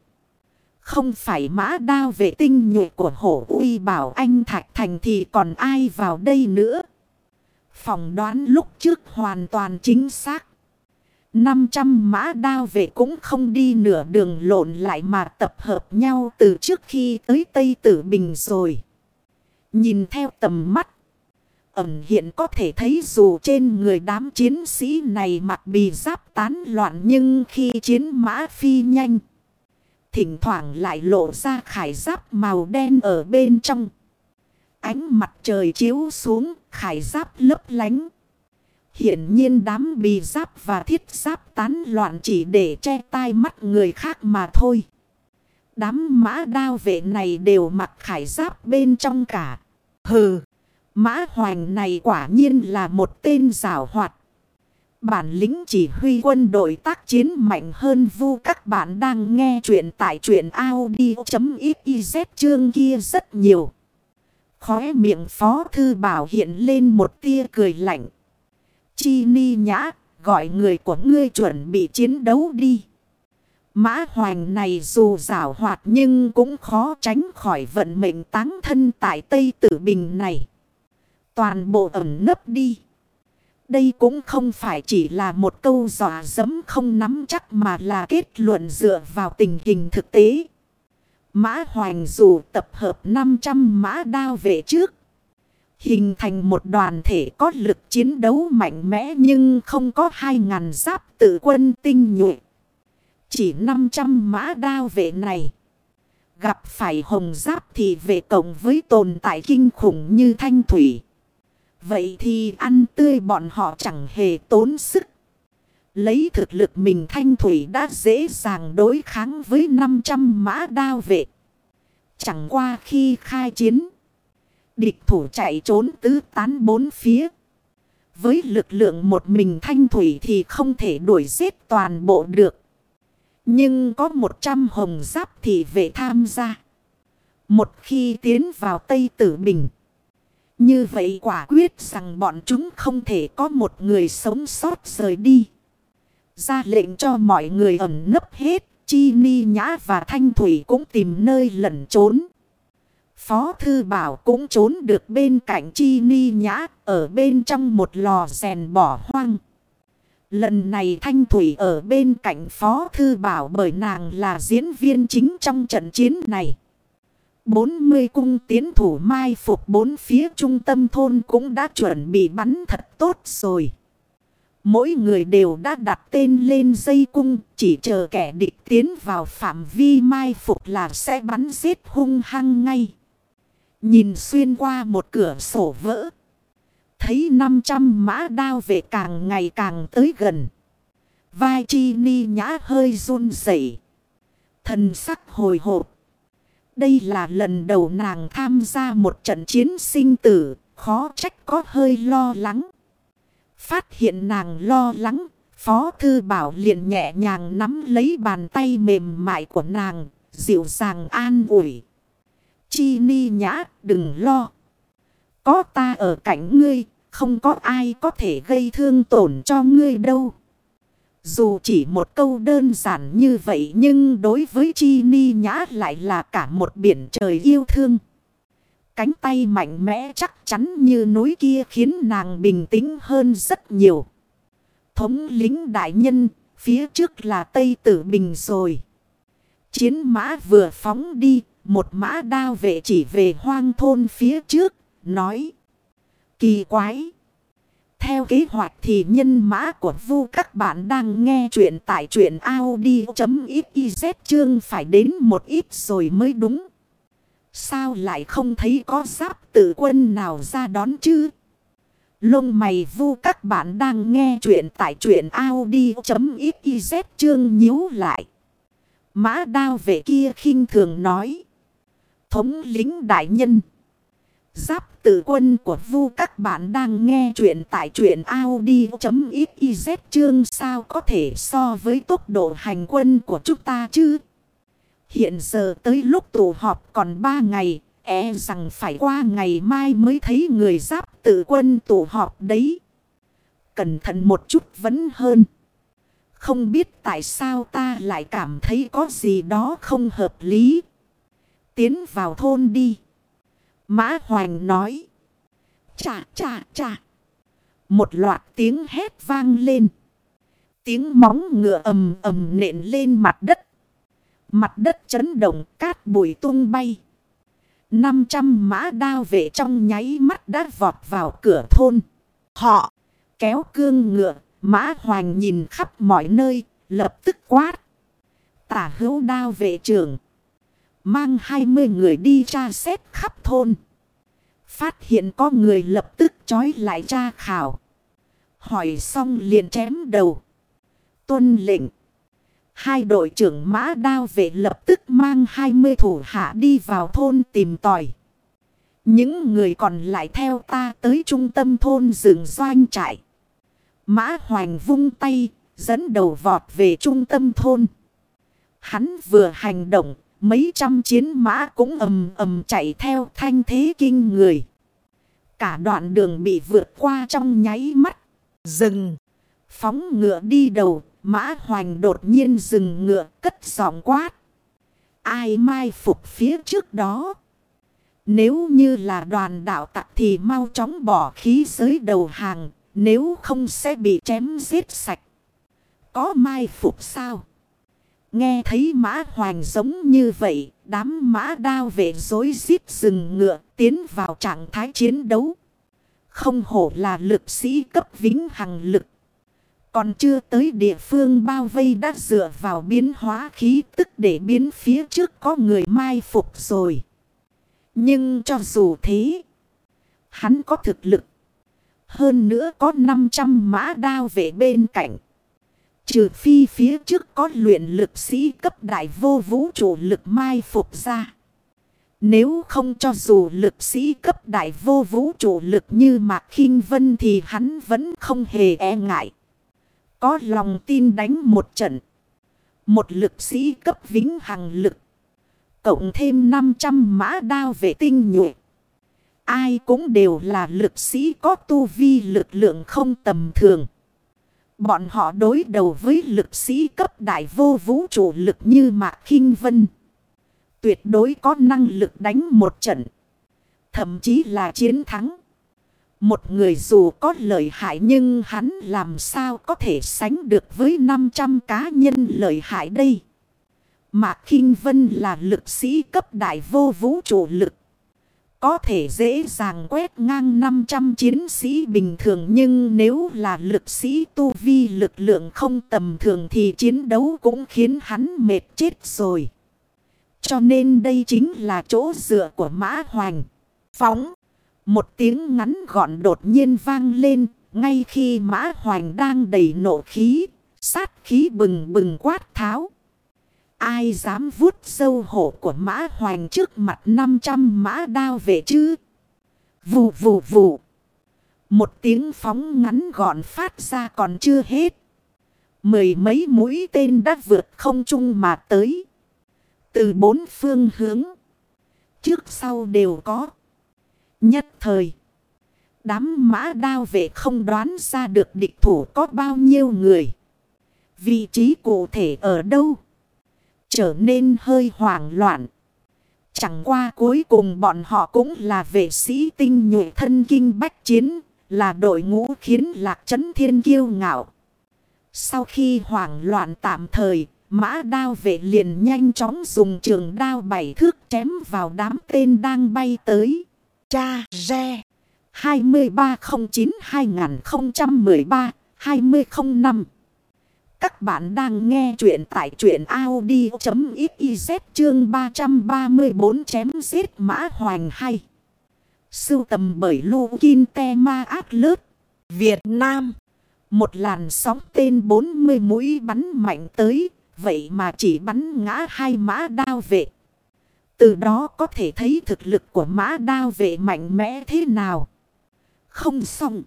Không phải mã đao vệ tinh nhuệ của hổ uy bảo anh Thạch Thành thì còn ai vào đây nữa. Phòng đoán lúc trước hoàn toàn chính xác. 500 mã đao vệ cũng không đi nửa đường lộn lại mà tập hợp nhau từ trước khi tới Tây Tử Bình rồi. Nhìn theo tầm mắt. Ẩm hiện có thể thấy dù trên người đám chiến sĩ này mặc bì giáp tán loạn nhưng khi chiến mã phi nhanh. Thỉnh thoảng lại lộ ra khải giáp màu đen ở bên trong. Ánh mặt trời chiếu xuống, khải giáp lấp lánh. Hiển nhiên đám bì giáp và thiết giáp tán loạn chỉ để che tai mắt người khác mà thôi. Đám mã đao vệ này đều mặc khải giáp bên trong cả. Hừ, mã hoành này quả nhiên là một tên rào hoạt. Bản lĩnh chỉ huy quân đội tác chiến mạnh hơn vu các bạn đang nghe chuyện tại truyện Audi.xyz chương kia rất nhiều. Khóe miệng phó thư bảo hiện lên một tia cười lạnh. Chi ni nhã, gọi người của ngươi chuẩn bị chiến đấu đi. Mã hoành này dù rào hoạt nhưng cũng khó tránh khỏi vận mệnh táng thân tại Tây Tử Bình này. Toàn bộ ẩn nấp đi. Đây cũng không phải chỉ là một câu dọa dẫm không nắm chắc mà là kết luận dựa vào tình hình thực tế. Mã Hoành dù tập hợp 500 mã đao về trước. Hình thành một đoàn thể có lực chiến đấu mạnh mẽ nhưng không có 2.000 giáp tự quân tinh nhuệ. Chỉ 500 mã đao vệ này. Gặp phải hồng giáp thì về cộng với tồn tại kinh khủng như thanh thủy. Vậy thì ăn tươi bọn họ chẳng hề tốn sức. Lấy thực lực mình thanh thủy đã dễ dàng đối kháng với 500 mã đao vệ. Chẳng qua khi khai chiến. Địch thủ chạy trốn tứ tán bốn phía. Với lực lượng một mình thanh thủy thì không thể đuổi giết toàn bộ được. Nhưng có 100 hồng giáp thì vệ tham gia. Một khi tiến vào Tây Tử Bình. Như vậy quả quyết rằng bọn chúng không thể có một người sống sót rời đi. Ra lệnh cho mọi người ẩn nấp hết. Chi Ni Nhã và Thanh Thủy cũng tìm nơi lẩn trốn. Phó Thư Bảo cũng trốn được bên cạnh Chi Ni Nhã, ở bên trong một lò rèn bỏ hoang. Lần này Thanh Thủy ở bên cạnh Phó Thư Bảo bởi nàng là diễn viên chính trong trận chiến này. 40 cung tiến thủ mai phục bốn phía trung tâm thôn cũng đã chuẩn bị bắn thật tốt rồi. Mỗi người đều đã đặt tên lên dây cung, chỉ chờ kẻ địch tiến vào phạm vi mai phục là sẽ bắn giết hung hăng ngay. Nhìn xuyên qua một cửa sổ vỡ. Thấy 500 mã đao về càng ngày càng tới gần. Vai chi ni nhã hơi run rẩy Thần sắc hồi hộp. Đây là lần đầu nàng tham gia một trận chiến sinh tử, khó trách có hơi lo lắng. Phát hiện nàng lo lắng, Phó Thư Bảo liền nhẹ nhàng nắm lấy bàn tay mềm mại của nàng, dịu dàng an ủi. Chi ni nhã, đừng lo. Có ta ở cạnh ngươi, không có ai có thể gây thương tổn cho ngươi đâu. Dù chỉ một câu đơn giản như vậy nhưng đối với Chi Ni Nhã lại là cả một biển trời yêu thương. Cánh tay mạnh mẽ chắc chắn như núi kia khiến nàng bình tĩnh hơn rất nhiều. Thống lính đại nhân, phía trước là Tây Tử Bình rồi. Chiến mã vừa phóng đi, một mã đao vệ chỉ về hoang thôn phía trước, nói. Kỳ quái! Theo kế hoạch thì nhân mã của vu, các bạn đang nghe chuyện tại chuyện Audi.xyz chương phải đến một ít rồi mới đúng. Sao lại không thấy có giáp tử quân nào ra đón chứ? Lông mày vu, các bạn đang nghe chuyện tại chuyện Audi.xyz chương nhíu lại. Mã đao về kia khinh thường nói. Thống lính đại nhân. Giáp tử quân của vu các bạn đang nghe chuyện tại chuyện Audi.xyz chương sao có thể so với tốc độ hành quân của chúng ta chứ? Hiện giờ tới lúc tụ họp còn 3 ngày, e rằng phải qua ngày mai mới thấy người giáp tử quân tụ họp đấy. Cẩn thận một chút vẫn hơn. Không biết tại sao ta lại cảm thấy có gì đó không hợp lý. Tiến vào thôn đi. Mã Hoành nói. Chà chà chà. Một loạt tiếng hét vang lên. Tiếng móng ngựa ầm ầm nện lên mặt đất. Mặt đất chấn động cát bụi tung bay. 500 mã đao vệ trong nháy mắt đã vọt vào cửa thôn. Họ kéo cương ngựa, mã Hoàng nhìn khắp mọi nơi, lập tức quát. Tả hữu đao vệ trưởng. Mang 20 người đi tra xét khắp thôn. Phát hiện có người lập tức trói lại tra khảo. Hỏi xong liền chém đầu. Tuân lệnh. Hai đội trưởng mã đao vệ lập tức mang 20 thủ hạ đi vào thôn tìm tòi. Những người còn lại theo ta tới trung tâm thôn rừng doanh trại. Mã hoành vung tay, dẫn đầu vọt về trung tâm thôn. Hắn vừa hành động, mấy trăm chiến mã cũng ầm ầm chạy theo thanh thế kinh người. Cả đoạn đường bị vượt qua trong nháy mắt. Dừng. Phóng ngựa đi đầu, Mã hoành đột nhiên dừng ngựa cất giọng quát. Ai mai phục phía trước đó. Nếu như là đoàn đạo tặc thì mau chóng bỏ khí giới đầu hàng. Nếu không sẽ bị chém giết sạch. Có mai phục sao? Nghe thấy mã hoàng giống như vậy. Đám mã đao vệ dối giết rừng ngựa tiến vào trạng thái chiến đấu. Không hổ là lực sĩ cấp vĩnh hằng lực. Còn chưa tới địa phương bao vây đã dựa vào biến hóa khí tức để biến phía trước có người mai phục rồi. Nhưng cho dù thế, hắn có thực lực. Hơn nữa có 500 mã đao về bên cạnh. Trừ phi phía trước có luyện lực sĩ cấp đại vô vũ trụ lực mai phục ra. Nếu không cho dù lực sĩ cấp đại vô vũ trụ lực như Mạc khinh Vân thì hắn vẫn không hề e ngại có lòng tin đánh một trận. Một lực sĩ cấp vĩnh hằng lực. Cộng thêm 500 mã đao vệ tinh nhuệ. Ai cũng đều là lực sĩ có tu vi lực lượng không tầm thường. Bọn họ đối đầu với lực sĩ cấp đại vô vũ trụ lực như Mạc khinh Vân. Tuyệt đối có năng lực đánh một trận. Thậm chí là chiến thắng. Một người dù có lợi hại nhưng hắn làm sao có thể sánh được với 500 cá nhân lợi hại đây. Mạc Kinh Vân là lực sĩ cấp đại vô vũ trụ lực. Có thể dễ dàng quét ngang 500 chiến sĩ bình thường nhưng nếu là lực sĩ tu vi lực lượng không tầm thường thì chiến đấu cũng khiến hắn mệt chết rồi. Cho nên đây chính là chỗ dựa của Mã Hoành. Phóng. Một tiếng ngắn gọn đột nhiên vang lên, ngay khi mã hoành đang đầy nộ khí, sát khí bừng bừng quát tháo. Ai dám vuốt sâu hổ của mã hoành trước mặt 500 mã đao về chứ? Vù vù vù. Một tiếng phóng ngắn gọn phát ra còn chưa hết. Mười mấy mũi tên đã vượt không trung mà tới. Từ bốn phương hướng. Trước sau đều có. Nhất thời. Đám mã đao vệ không đoán ra được địch thủ có bao nhiêu người. Vị trí cụ thể ở đâu? Trở nên hơi hoảng loạn. Chẳng qua cuối cùng bọn họ cũng là vệ sĩ tinh nhuệ thân kinh bách chiến. Là đội ngũ khiến lạc trấn thiên kiêu ngạo. Sau khi hoảng loạn tạm thời, mã đao vệ liền nhanh chóng dùng trường đao bảy thước chém vào đám tên đang bay tới cha re. 2309-2013-2005 các bạn đang nghe chuyện tại chuyện Audi.xyz chương 334 chém giết mã hoành hay. Sưu tầm bởi Lô Kinh Te Ma Át Lớp, Việt Nam. Một làn sóng tên 40 mũi bắn mạnh tới, vậy mà chỉ bắn ngã hai mã đao vệ. Từ đó có thể thấy thực lực của mã đao vệ mạnh mẽ thế nào. Không xong.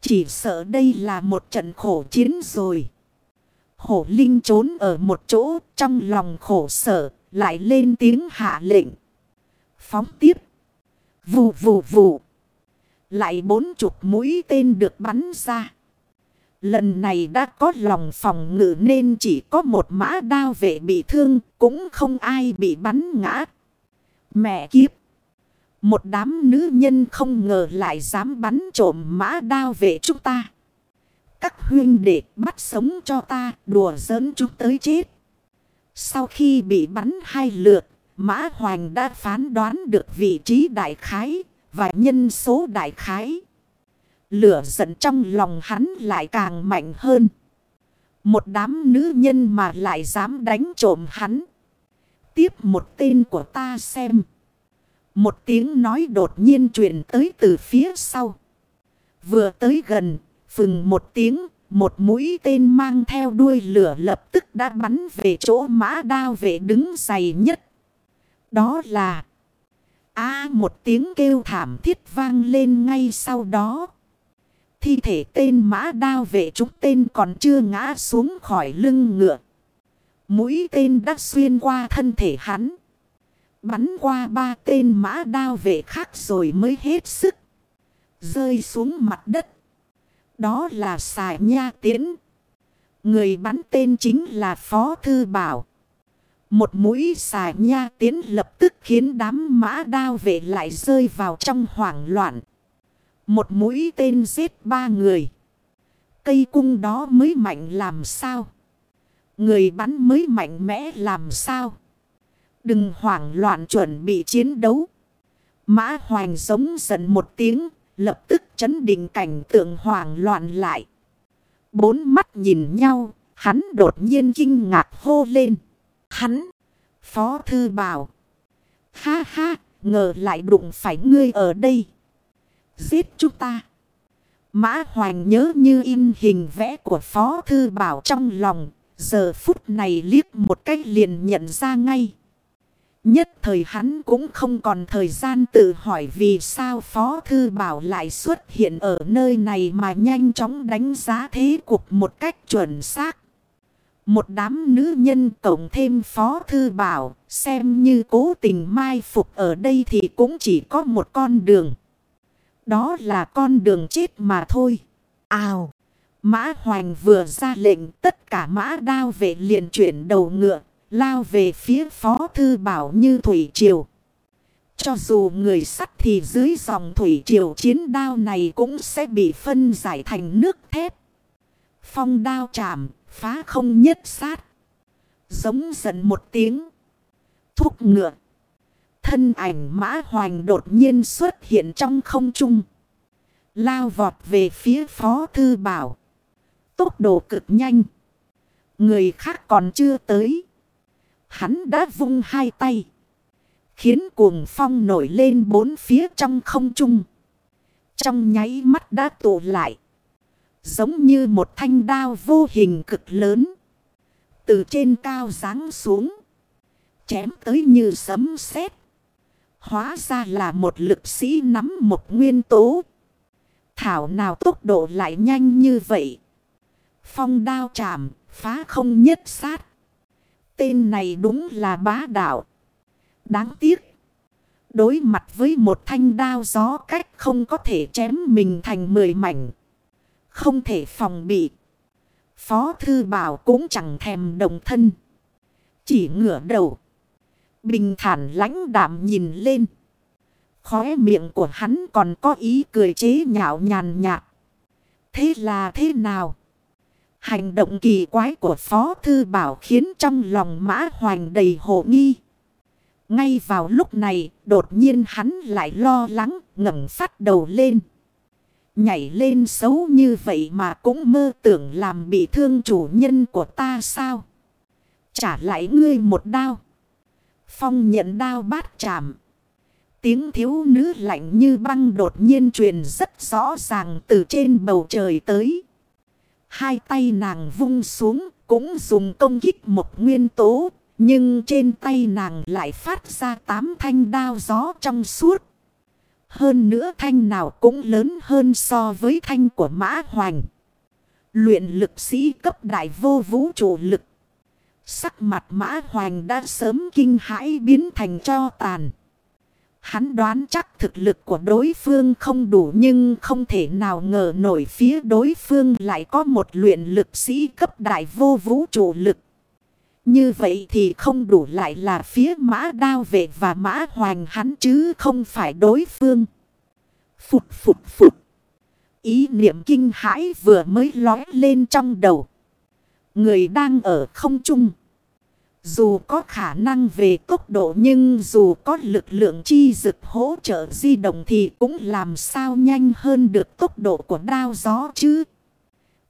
Chỉ sợ đây là một trận khổ chiến rồi. Hổ Linh trốn ở một chỗ trong lòng khổ sở, lại lên tiếng hạ lệnh. Phóng tiếp. Vù vù vù. Lại bốn chục mũi tên được bắn ra. Lần này đã có lòng phòng ngự nên chỉ có một mã đao vệ bị thương, cũng không ai bị bắn ngã. Mẹ kiếp! Một đám nữ nhân không ngờ lại dám bắn trộm mã đao vệ chúng ta. Các huyên đệ bắt sống cho ta, đùa giỡn chúng tới chết. Sau khi bị bắn hai lượt, Mã hoàng đã phán đoán được vị trí đại khái và nhân số đại khái. Lửa giận trong lòng hắn lại càng mạnh hơn. Một đám nữ nhân mà lại dám đánh trộm hắn. Tiếp một tên của ta xem. Một tiếng nói đột nhiên truyền tới từ phía sau. Vừa tới gần, phừng một tiếng, một mũi tên mang theo đuôi lửa lập tức đã bắn về chỗ mã đao vệ đứng dày nhất. Đó là... a một tiếng kêu thảm thiết vang lên ngay sau đó. Thi thể tên mã đao vệ chúng tên còn chưa ngã xuống khỏi lưng ngựa. Mũi tên đã xuyên qua thân thể hắn. Bắn qua ba tên mã đao vệ khác rồi mới hết sức. Rơi xuống mặt đất. Đó là xài nha tiễn. Người bắn tên chính là Phó Thư Bảo. Một mũi xài nha tiến lập tức khiến đám mã đao vệ lại rơi vào trong hoảng loạn. Một mũi tên giết ba người. Cây cung đó mới mạnh làm sao? Người bắn mới mạnh mẽ làm sao? Đừng hoảng loạn chuẩn bị chiến đấu. Mã hoành giống giận một tiếng, lập tức chấn định cảnh tượng hoảng loạn lại. Bốn mắt nhìn nhau, hắn đột nhiên kinh ngạc hô lên. Hắn, Phó Thư bảo. Ha ha, ngờ lại đụng phải ngươi ở đây. Giết chúng ta. Mã Hoành nhớ như in hình vẽ của Phó Thư Bảo trong lòng. Giờ phút này liếc một cách liền nhận ra ngay. Nhất thời hắn cũng không còn thời gian tự hỏi vì sao Phó Thư Bảo lại xuất hiện ở nơi này mà nhanh chóng đánh giá thế cuộc một cách chuẩn xác. Một đám nữ nhân cộng thêm Phó Thư Bảo xem như cố tình mai phục ở đây thì cũng chỉ có một con đường. Đó là con đường chết mà thôi. Ào! Mã Hoành vừa ra lệnh tất cả mã đao vệ liền chuyển đầu ngựa, lao về phía Phó Thư Bảo như Thủy Triều. Cho dù người sắt thì dưới dòng Thủy Triều chiến đao này cũng sẽ bị phân giải thành nước thép. Phong đao chạm, phá không nhất sát. Giống giận một tiếng. Thúc ngựa. Thân ảnh mã hoành đột nhiên xuất hiện trong không trung. Lao vọt về phía phó thư bảo. Tốc độ cực nhanh. Người khác còn chưa tới. Hắn đã vung hai tay. Khiến cuồng phong nổi lên bốn phía trong không trung. Trong nháy mắt đã tụ lại. Giống như một thanh đao vô hình cực lớn. Từ trên cao giáng xuống. Chém tới như sấm sét. Hóa ra là một lực sĩ nắm một nguyên tố. Thảo nào tốc độ lại nhanh như vậy. Phong đao chạm, phá không nhất sát. Tên này đúng là bá đạo. Đáng tiếc. Đối mặt với một thanh đao gió cách không có thể chém mình thành mười mảnh. Không thể phòng bị. Phó thư bảo cũng chẳng thèm đồng thân. Chỉ ngửa đầu. Bình thản lãnh đạm nhìn lên. Khóe miệng của hắn còn có ý cười chế nhạo nhàn nhạt. Thế là thế nào? Hành động kỳ quái của Phó Thư Bảo khiến trong lòng Mã Hoành đầy hộ nghi. Ngay vào lúc này, đột nhiên hắn lại lo lắng, ngẩng phát đầu lên. Nhảy lên xấu như vậy mà cũng mơ tưởng làm bị thương chủ nhân của ta sao? Trả lại ngươi một đao. Phong nhận đao bát chạm. Tiếng thiếu nữ lạnh như băng đột nhiên truyền rất rõ ràng từ trên bầu trời tới. Hai tay nàng vung xuống, cũng dùng công kích một nguyên tố. Nhưng trên tay nàng lại phát ra tám thanh đao gió trong suốt. Hơn nữa thanh nào cũng lớn hơn so với thanh của Mã Hoành. Luyện lực sĩ cấp đại vô vũ trụ lực. Sắc mặt Mã Hoành đã sớm kinh hãi biến thành cho tàn. Hắn đoán chắc thực lực của đối phương không đủ nhưng không thể nào ngờ nổi phía đối phương lại có một luyện lực sĩ cấp đại vô vũ trụ lực. Như vậy thì không đủ lại là phía mã đao vệ và mã hoàng hắn chứ không phải đối phương. Phụt phụt phụt. Ý niệm kinh hãi vừa mới lói lên trong đầu. Người đang ở không trung. Dù có khả năng về tốc độ nhưng dù có lực lượng chi dực hỗ trợ di động thì cũng làm sao nhanh hơn được tốc độ của đao gió chứ.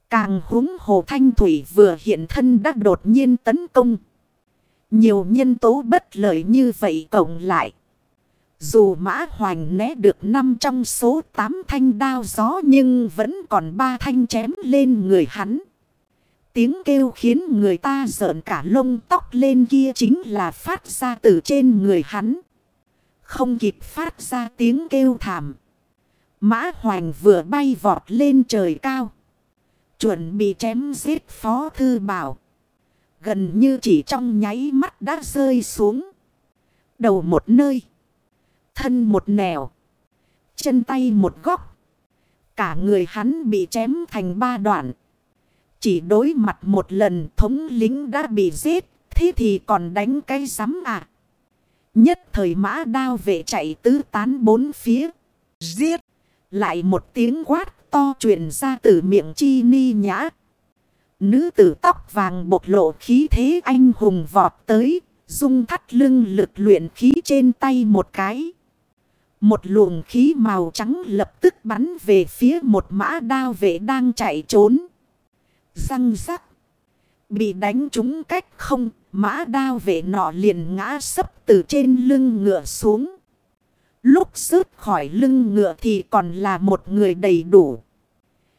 Càng húng hồ thanh thủy vừa hiện thân đã đột nhiên tấn công. Nhiều nhân tố bất lợi như vậy cộng lại. Dù mã hoành né được 5 trong số 8 thanh đao gió nhưng vẫn còn 3 thanh chém lên người hắn. Tiếng kêu khiến người ta giỡn cả lông tóc lên kia chính là phát ra từ trên người hắn. Không kịp phát ra tiếng kêu thảm. Mã hoành vừa bay vọt lên trời cao. Chuẩn bị chém giết phó thư bảo. Gần như chỉ trong nháy mắt đã rơi xuống. Đầu một nơi. Thân một nẻo. Chân tay một góc. Cả người hắn bị chém thành ba đoạn. Chỉ đối mặt một lần thống lính đã bị giết. Thế thì còn đánh cái rắm à. Nhất thời mã đao vệ chạy tứ tán bốn phía. Giết. Lại một tiếng quát to truyền ra từ miệng chi ni nhã. Nữ tử tóc vàng bộc lộ khí thế anh hùng vọt tới. Dung thắt lưng lực luyện khí trên tay một cái. Một luồng khí màu trắng lập tức bắn về phía một mã đao vệ đang chạy trốn. Răng rắc. Bị đánh trúng cách không, mã đao vệ nọ liền ngã sấp từ trên lưng ngựa xuống. Lúc rớt khỏi lưng ngựa thì còn là một người đầy đủ.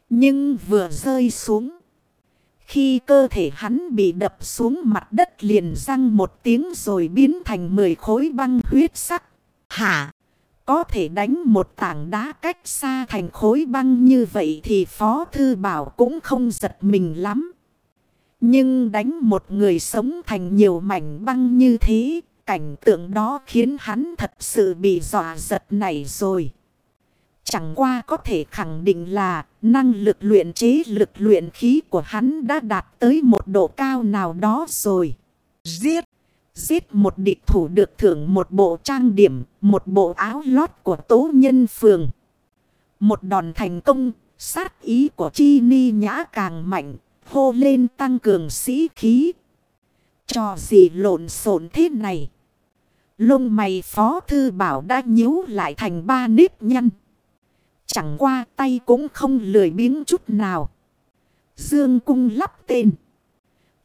Nhưng vừa rơi xuống. Khi cơ thể hắn bị đập xuống mặt đất liền răng một tiếng rồi biến thành mười khối băng huyết sắc. Hả? Có thể đánh một tảng đá cách xa thành khối băng như vậy thì Phó Thư Bảo cũng không giật mình lắm. Nhưng đánh một người sống thành nhiều mảnh băng như thế, cảnh tượng đó khiến hắn thật sự bị dọa giật này rồi. Chẳng qua có thể khẳng định là năng lực luyện chế lực luyện khí của hắn đã đạt tới một độ cao nào đó rồi. Giết! Giết một địch thủ được thưởng một bộ trang điểm, một bộ áo lót của tố nhân phường. Một đòn thành công, sát ý của chi ni nhã càng mạnh, hô lên tăng cường sĩ khí. Cho gì lộn xộn thế này? Lông mày phó thư bảo đã nhíu lại thành ba nếp nhăn. Chẳng qua tay cũng không lười biếng chút nào. Dương cung lắp tên.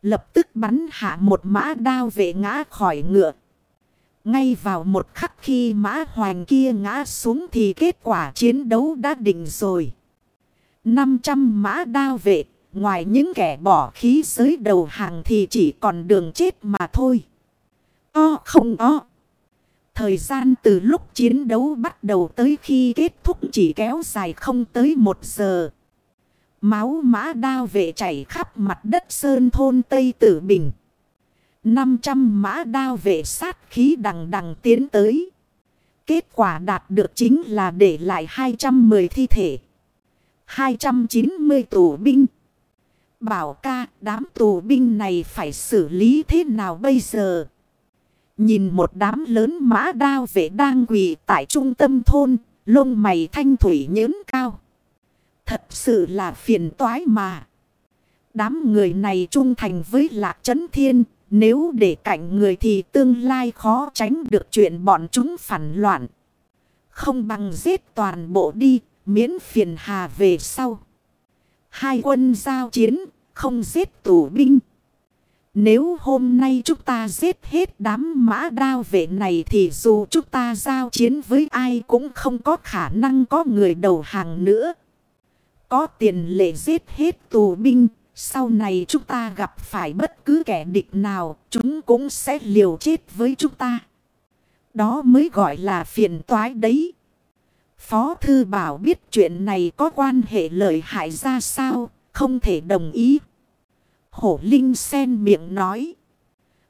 Lập tức bắn hạ một mã đao vệ ngã khỏi ngựa. Ngay vào một khắc khi mã hoàng kia ngã xuống thì kết quả chiến đấu đã định rồi. 500 mã đao vệ, ngoài những kẻ bỏ khí giới đầu hàng thì chỉ còn đường chết mà thôi. O không o. Thời gian từ lúc chiến đấu bắt đầu tới khi kết thúc chỉ kéo dài không tới một giờ. Máu mã đao vệ chảy khắp mặt đất sơn thôn Tây Tử Bình. 500 mã đao vệ sát khí đằng đằng tiến tới. Kết quả đạt được chính là để lại 210 thi thể. 290 tù binh. Bảo ca đám tù binh này phải xử lý thế nào bây giờ? Nhìn một đám lớn mã đao vệ đang quỳ tại trung tâm thôn, lông mày thanh thủy nhớn cao. Thật sự là phiền toái mà. Đám người này trung thành với lạc chấn thiên, Nếu để cạnh người thì tương lai khó tránh được chuyện bọn chúng phản loạn. Không bằng giết toàn bộ đi, miễn phiền hà về sau. Hai quân giao chiến, không giết tù binh. Nếu hôm nay chúng ta giết hết đám mã đao vệ này thì dù chúng ta giao chiến với ai cũng không có khả năng có người đầu hàng nữa. Có tiền lệ giết hết tù binh, sau này chúng ta gặp phải bất cứ kẻ địch nào, chúng cũng sẽ liều chết với chúng ta. Đó mới gọi là phiền toái đấy. Phó Thư Bảo biết chuyện này có quan hệ lợi hại ra sao, không thể đồng ý. Hổ Linh sen miệng nói.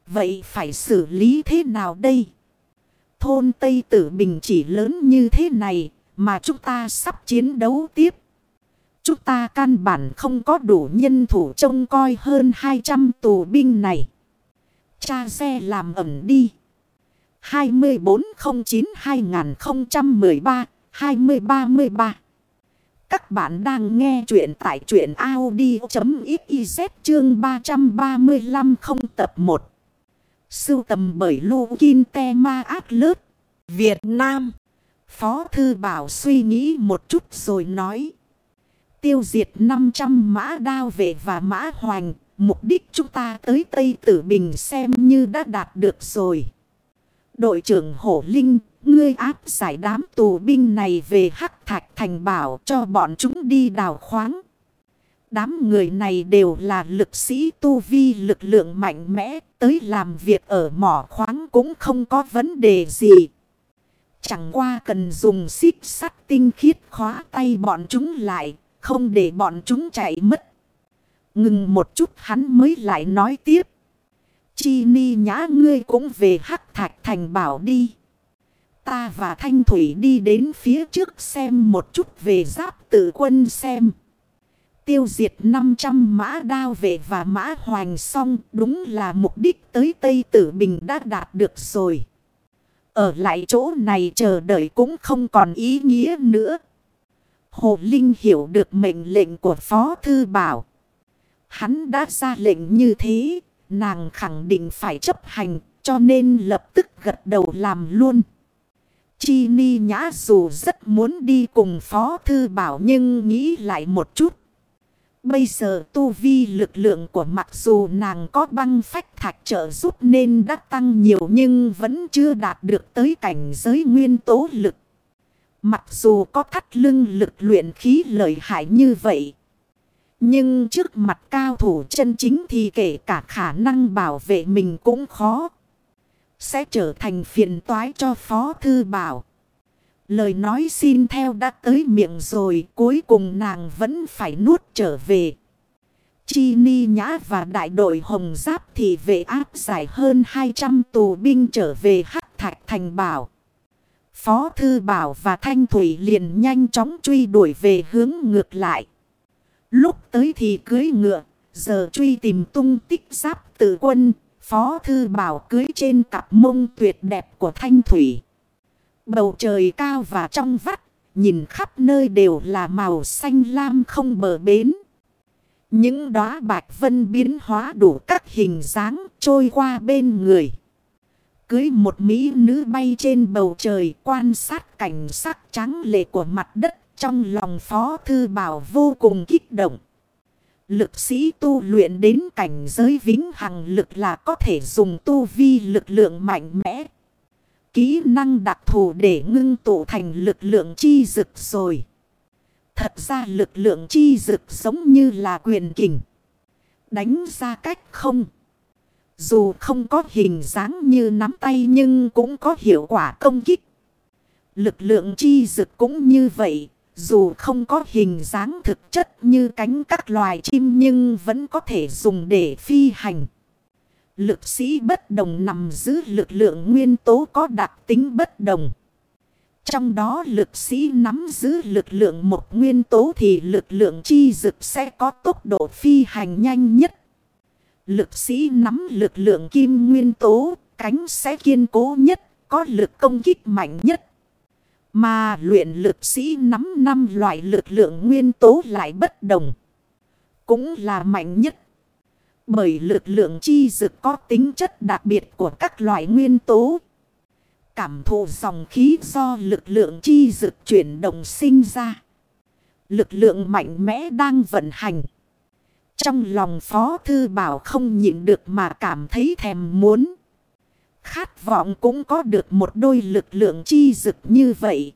Vậy phải xử lý thế nào đây? Thôn Tây Tử Bình chỉ lớn như thế này mà chúng ta sắp chiến đấu tiếp. Chúng ta căn bản không có đủ nhân thủ trông coi hơn 200 tù binh này. Cha xe làm ẩm đi. 2409-2013-2033 Các bạn đang nghe chuyện tại chuyện Audi.xyz chương 335 không tập 1. Sưu tầm bởi Lu Kinh Te Ma Át Lớt, Việt Nam. Phó Thư Bảo suy nghĩ một chút rồi nói. Tiêu diệt 500 mã đao vệ và mã hoành. Mục đích chúng ta tới Tây Tử Bình xem như đã đạt được rồi. Đội trưởng Hổ Linh, ngươi áp giải đám tù binh này về Hắc Thạch Thành Bảo cho bọn chúng đi đào khoáng. Đám người này đều là lực sĩ tu vi lực lượng mạnh mẽ, tới làm việc ở mỏ khoáng cũng không có vấn đề gì. Chẳng qua cần dùng xích sắt tinh khiết khóa tay bọn chúng lại, không để bọn chúng chạy mất. Ngừng một chút hắn mới lại nói tiếp. Chi ni nhã ngươi cũng về hắc thạch thành bảo đi. Ta và Thanh Thủy đi đến phía trước xem một chút về giáp tự quân xem. Tiêu diệt 500 mã đao vệ và mã hoành xong đúng là mục đích tới Tây Tử Bình đã đạt được rồi. Ở lại chỗ này chờ đợi cũng không còn ý nghĩa nữa. Hồ Linh hiểu được mệnh lệnh của Phó Thư Bảo. Hắn đã ra lệnh như thế, nàng khẳng định phải chấp hành, cho nên lập tức gật đầu làm luôn. Chi Ni Nhã dù rất muốn đi cùng Phó Thư Bảo nhưng nghĩ lại một chút. Bây giờ tu vi lực lượng của mặc dù nàng có băng phách thạch trợ giúp nên đã tăng nhiều nhưng vẫn chưa đạt được tới cảnh giới nguyên tố lực. Mặc dù có thắt lưng lực luyện khí lợi hại như vậy. Nhưng trước mặt cao thủ chân chính thì kể cả khả năng bảo vệ mình cũng khó. Sẽ trở thành phiền toái cho Phó Thư Bảo. Lời nói xin theo đã tới miệng rồi, cuối cùng nàng vẫn phải nuốt trở về. Chi Ni Nhã và đại đội Hồng Giáp thì vệ áp giải hơn 200 tù binh trở về Hắc Thạch Thành Bảo. Phó Thư Bảo và Thanh Thủy liền nhanh chóng truy đuổi về hướng ngược lại. Lúc tới thì cưới ngựa, giờ truy tìm tung tích giáp tử quân. Phó Thư Bảo cưới trên cặp mông tuyệt đẹp của Thanh Thủy. Bầu trời cao và trong vắt, nhìn khắp nơi đều là màu xanh lam không bờ bến. Những đóa bạch vân biến hóa đủ các hình dáng trôi qua bên người. Cưới một mỹ nữ bay trên bầu trời quan sát cảnh sắc trắng lệ của mặt đất trong lòng phó thư bảo vô cùng kích động. Lực sĩ tu luyện đến cảnh giới vĩnh hằng lực là có thể dùng tu vi lực lượng mạnh mẽ. Kỹ năng đặc thù để ngưng tụ thành lực lượng chi dực rồi. Thật ra lực lượng chi dực giống như là quyền kình. Đánh ra cách không. Dù không có hình dáng như nắm tay nhưng cũng có hiệu quả công kích. Lực lượng chi dực cũng như vậy. Dù không có hình dáng thực chất như cánh các loài chim nhưng vẫn có thể dùng để phi hành. Lực sĩ bất đồng nằm giữ lực lượng nguyên tố có đặc tính bất đồng. Trong đó lực sĩ nắm giữ lực lượng một nguyên tố thì lực lượng chi dực sẽ có tốc độ phi hành nhanh nhất. Lực sĩ nắm lực lượng kim nguyên tố, cánh sẽ kiên cố nhất, có lực công kích mạnh nhất. Mà luyện lực sĩ nắm năm loại lực lượng nguyên tố lại bất đồng. Cũng là mạnh nhất. Bởi lực lượng chi dực có tính chất đặc biệt của các loại nguyên tố. Cảm thụ dòng khí do lực lượng chi dực chuyển động sinh ra. Lực lượng mạnh mẽ đang vận hành. Trong lòng Phó Thư Bảo không nhịn được mà cảm thấy thèm muốn. Khát vọng cũng có được một đôi lực lượng chi dực như vậy.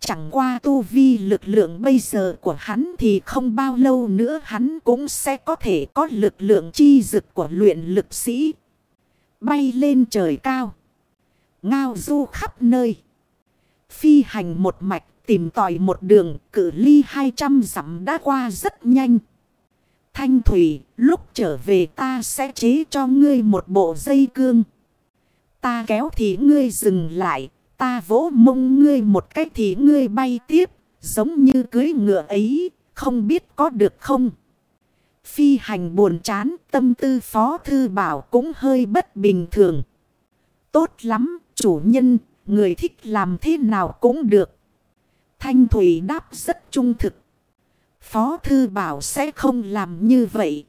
Chẳng qua tu vi lực lượng bây giờ của hắn thì không bao lâu nữa hắn cũng sẽ có thể có lực lượng chi dực của luyện lực sĩ. Bay lên trời cao. Ngao du khắp nơi. Phi hành một mạch tìm tòi một đường cử ly 200 dặm đã qua rất nhanh. Thanh Thủy lúc trở về ta sẽ chế cho ngươi một bộ dây cương. Ta kéo thì ngươi dừng lại Ta vỗ mông ngươi một cách thì ngươi bay tiếp, giống như cưới ngựa ấy, không biết có được không? Phi hành buồn chán, tâm tư phó thư bảo cũng hơi bất bình thường. Tốt lắm, chủ nhân, người thích làm thế nào cũng được. Thanh Thủy đáp rất trung thực. Phó thư bảo sẽ không làm như vậy.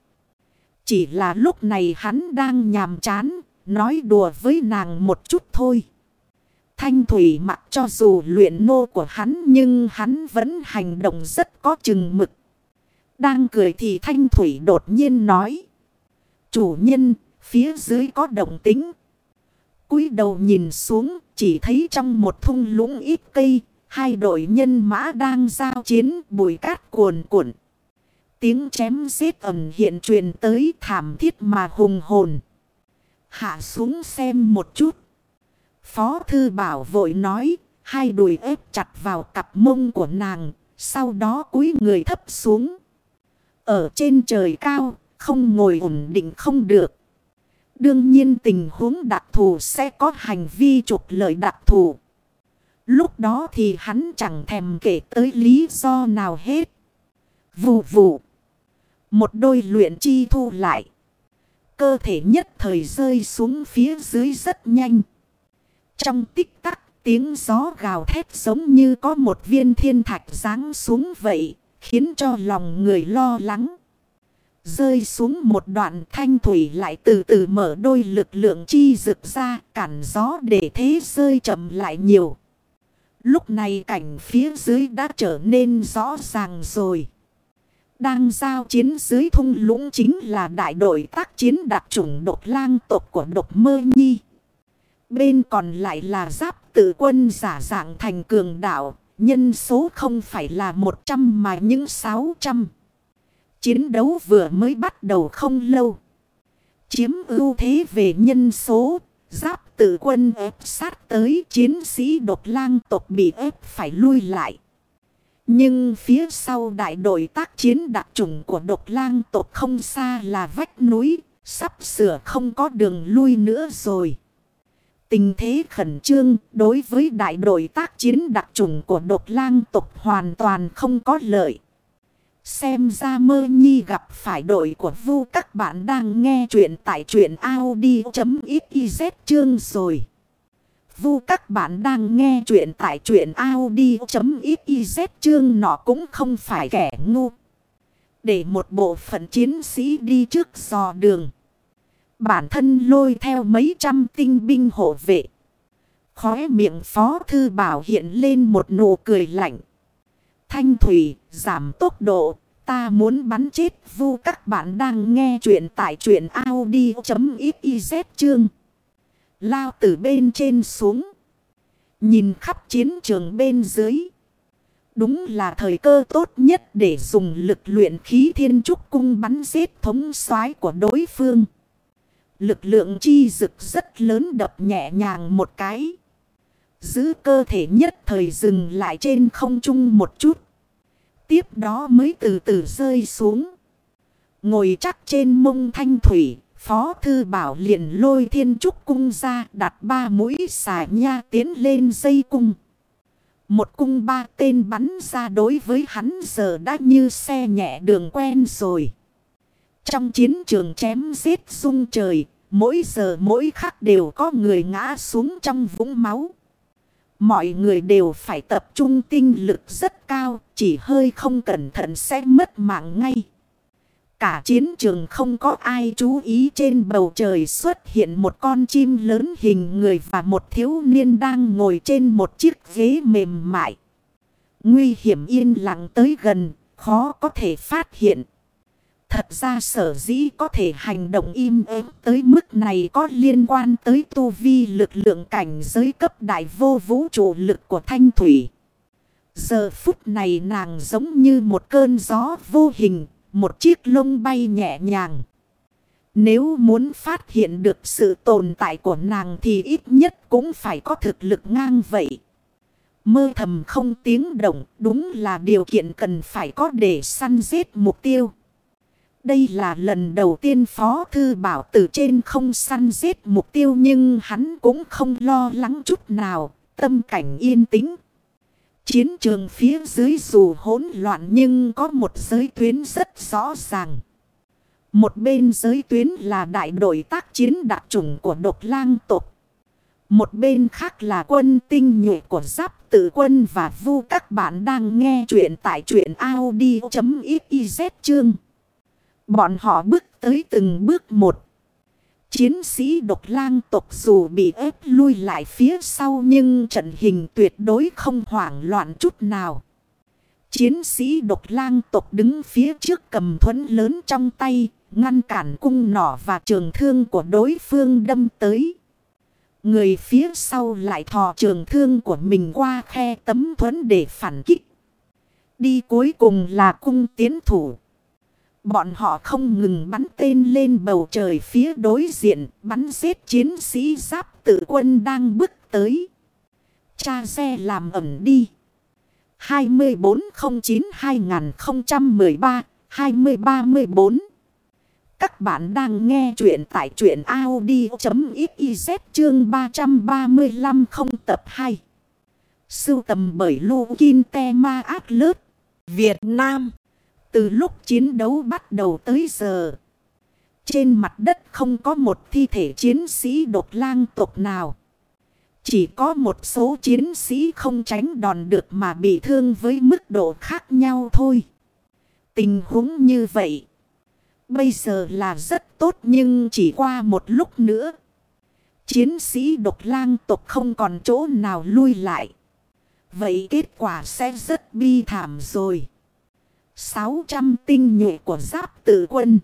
Chỉ là lúc này hắn đang nhàm chán, nói đùa với nàng một chút thôi. Thanh Thủy mặc cho dù luyện nô của hắn nhưng hắn vẫn hành động rất có chừng mực. Đang cười thì Thanh Thủy đột nhiên nói. Chủ nhân, phía dưới có động tính. cúi đầu nhìn xuống, chỉ thấy trong một thung lũng ít cây, hai đội nhân mã đang giao chiến bụi cát cuồn cuộn. Tiếng chém giết ẩm hiện truyền tới thảm thiết mà hùng hồn. Hạ xuống xem một chút. Phó Thư Bảo vội nói, hai đùi ép chặt vào cặp mông của nàng, sau đó cúi người thấp xuống. Ở trên trời cao, không ngồi ổn định không được. Đương nhiên tình huống đặc thù sẽ có hành vi trục lợi đặc thù. Lúc đó thì hắn chẳng thèm kể tới lý do nào hết. vù vù Một đôi luyện chi thu lại. Cơ thể nhất thời rơi xuống phía dưới rất nhanh. Trong tích tắc tiếng gió gào thét giống như có một viên thiên thạch ráng xuống vậy, khiến cho lòng người lo lắng. Rơi xuống một đoạn thanh thủy lại từ từ mở đôi lực lượng chi rực ra cản gió để thế rơi chậm lại nhiều. Lúc này cảnh phía dưới đã trở nên rõ ràng rồi. Đang giao chiến dưới thung lũng chính là đại đội tác chiến đặc chủng độc lang tộc của độc mơ nhi. Bên còn lại là giáp tự quân giả dạng thành cường đạo. Nhân số không phải là 100 mà những 600. Chiến đấu vừa mới bắt đầu không lâu. Chiếm ưu thế về nhân số. Giáp tự quân ép sát tới, chiến sĩ đột lang tộc bị ép phải lui lại. Nhưng phía sau đại đội tác chiến đặc trùng của độc lang tộc không xa là vách núi. Sắp sửa không có đường lui nữa rồi. Tình thế khẩn trương đối với đại đội tác chiến đặc trùng của đột lang tộc hoàn toàn không có lợi. Xem ra mơ nhi gặp phải đội của vu các bạn đang nghe chuyện tại truyện Audi.xyz chương rồi. Vu, các bạn đang nghe chuyện tại truyện Audi.xyz chương nó cũng không phải kẻ ngu. Để một bộ phận chiến sĩ đi trước dò đường. Bản thân lôi theo mấy trăm tinh binh hộ vệ. Khóe miệng phó thư bảo hiện lên một nụ cười lạnh. Thanh thủy, giảm tốc độ, ta muốn bắn chết vu các bạn đang nghe chuyện tại truyện Audi.xyz chương. Lao từ bên trên xuống. Nhìn khắp chiến trường bên dưới. Đúng là thời cơ tốt nhất để dùng lực luyện khí thiên trúc cung bắn giết thống soái của đối phương. Lực lượng chi dực rất lớn đập nhẹ nhàng một cái. Giữ cơ thể nhất thời dừng lại trên không trung một chút. Tiếp đó mới từ từ rơi xuống. Ngồi chắc trên mông thanh thủy. Phó thư bảo liền lôi thiên trúc cung ra đặt ba mũi xà nha tiến lên dây cung. Một cung ba tên bắn ra đối với hắn giờ đã như xe nhẹ đường quen rồi. Trong chiến trường chém giết sung trời, mỗi giờ mỗi khắc đều có người ngã xuống trong vũng máu. Mọi người đều phải tập trung tinh lực rất cao, chỉ hơi không cẩn thận sẽ mất mạng ngay. Cả chiến trường không có ai chú ý trên bầu trời xuất hiện một con chim lớn hình người và một thiếu niên đang ngồi trên một chiếc ghế mềm mại. Nguy hiểm yên lặng tới gần, khó có thể phát hiện. Thật ra sở dĩ có thể hành động im ắng tới mức này có liên quan tới tu vi lực lượng cảnh giới cấp đại vô vũ trụ lực của thanh thủy. Giờ phút này nàng giống như một cơn gió vô hình, một chiếc lông bay nhẹ nhàng. Nếu muốn phát hiện được sự tồn tại của nàng thì ít nhất cũng phải có thực lực ngang vậy. Mơ thầm không tiếng động đúng là điều kiện cần phải có để săn giết mục tiêu. Đây là lần đầu tiên Phó Thư Bảo từ trên không săn giết mục tiêu nhưng hắn cũng không lo lắng chút nào, tâm cảnh yên tĩnh. Chiến trường phía dưới dù hỗn loạn nhưng có một giới tuyến rất rõ ràng. Một bên giới tuyến là đại đội tác chiến đặc trùng của độc lang tộc. Một bên khác là quân tinh nhuệ của giáp tự quân và vu các bạn đang nghe chuyện tại truyện Audi.xyz chương. Bọn họ bước tới từng bước một. Chiến sĩ độc lang tộc dù bị ép lui lại phía sau nhưng trận hình tuyệt đối không hoảng loạn chút nào. Chiến sĩ độc lang tộc đứng phía trước cầm thuẫn lớn trong tay, ngăn cản cung nỏ và trường thương của đối phương đâm tới. Người phía sau lại thò trường thương của mình qua khe tấm thuẫn để phản kích. Đi cuối cùng là cung tiến thủ. Bọn họ không ngừng bắn tên lên bầu trời phía đối diện, bắn giết chiến sĩ giáp tự quân đang bước tới. Cha xe làm ẩm đi. 2409-2013-2034 Các bạn đang nghe chuyện tại chuyện Audi.xyz chương 335 không tập 2. Sưu tầm bởi Lô Kinh Te Ma Át Việt Nam. Từ lúc chiến đấu bắt đầu tới giờ. Trên mặt đất không có một thi thể chiến sĩ đột lang tộc nào. Chỉ có một số chiến sĩ không tránh đòn được mà bị thương với mức độ khác nhau thôi. Tình huống như vậy. Bây giờ là rất tốt nhưng chỉ qua một lúc nữa. Chiến sĩ độc lang tộc không còn chỗ nào lui lại. Vậy kết quả sẽ rất bi thảm rồi. 600 tinh nhuệ của giáp tử quân.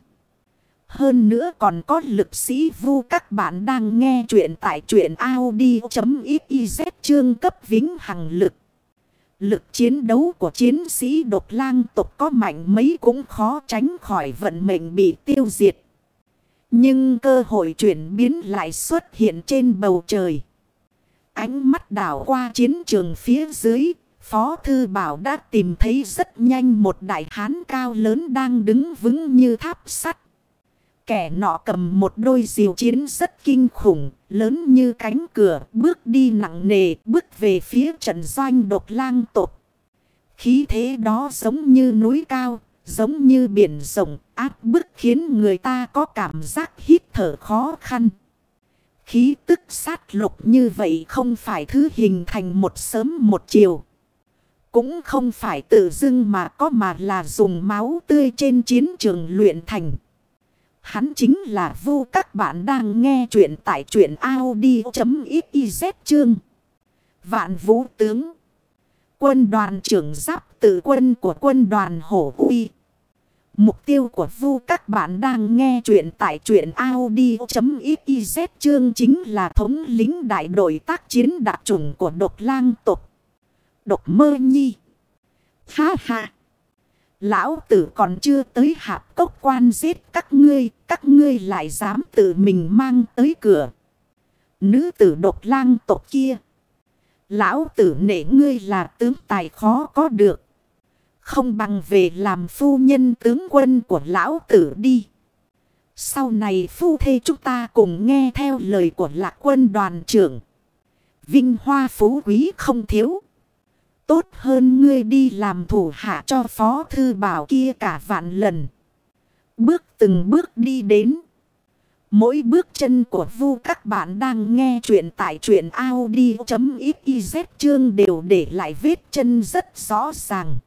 Hơn nữa còn có lực sĩ vu các bạn đang nghe chuyện tại chuyện Audi.xyz chương cấp vĩnh hằng lực. Lực chiến đấu của chiến sĩ độc lang tộc có mạnh mấy cũng khó tránh khỏi vận mệnh bị tiêu diệt. Nhưng cơ hội chuyển biến lại xuất hiện trên bầu trời. Ánh mắt đảo qua chiến trường phía dưới, Phó Thư Bảo đã tìm thấy rất nhanh một đại hán cao lớn đang đứng vững như tháp sắt. Kẻ nọ cầm một đôi diều chiến rất kinh khủng, lớn như cánh cửa, bước đi nặng nề, bước về phía trận doanh độc lang tộc. Khí thế đó giống như núi cao, giống như biển rộng, áp bức khiến người ta có cảm giác hít thở khó khăn. Khí tức sát lục như vậy không phải thứ hình thành một sớm một chiều. Cũng không phải tự dưng mà có mà là dùng máu tươi trên chiến trường luyện thành. Hắn chính là Vu các bạn đang nghe chuyện tại chuyện Audi.xyz chương. Vạn vũ tướng. Quân đoàn trưởng giáp tự quân của quân đoàn Hổ Uy. Mục tiêu của vu các bạn đang nghe chuyện tại chuyện Audi.xyz chương chính là thống lính đại đội tác chiến đặc trùng của độc lang tộc độc mơ nhi. Ha ha. Lão tử còn chưa tới hạp cốc quan giết các ngươi. Các ngươi lại dám tự mình mang tới cửa. Nữ tử độc lang tộc kia. Lão tử nể ngươi là tướng tài khó có được. Không bằng về làm phu nhân tướng quân của lão tử đi. Sau này phu thê chúng ta cùng nghe theo lời của lạc quân đoàn trưởng. Vinh hoa phú quý không thiếu. Tốt hơn ngươi đi làm thủ hạ cho phó thư bảo kia cả vạn lần. Bước từng bước đi đến. Mỗi bước chân của vu các bạn đang nghe chuyện tại chuyện Audi.xyz chương đều để lại vết chân rất rõ ràng.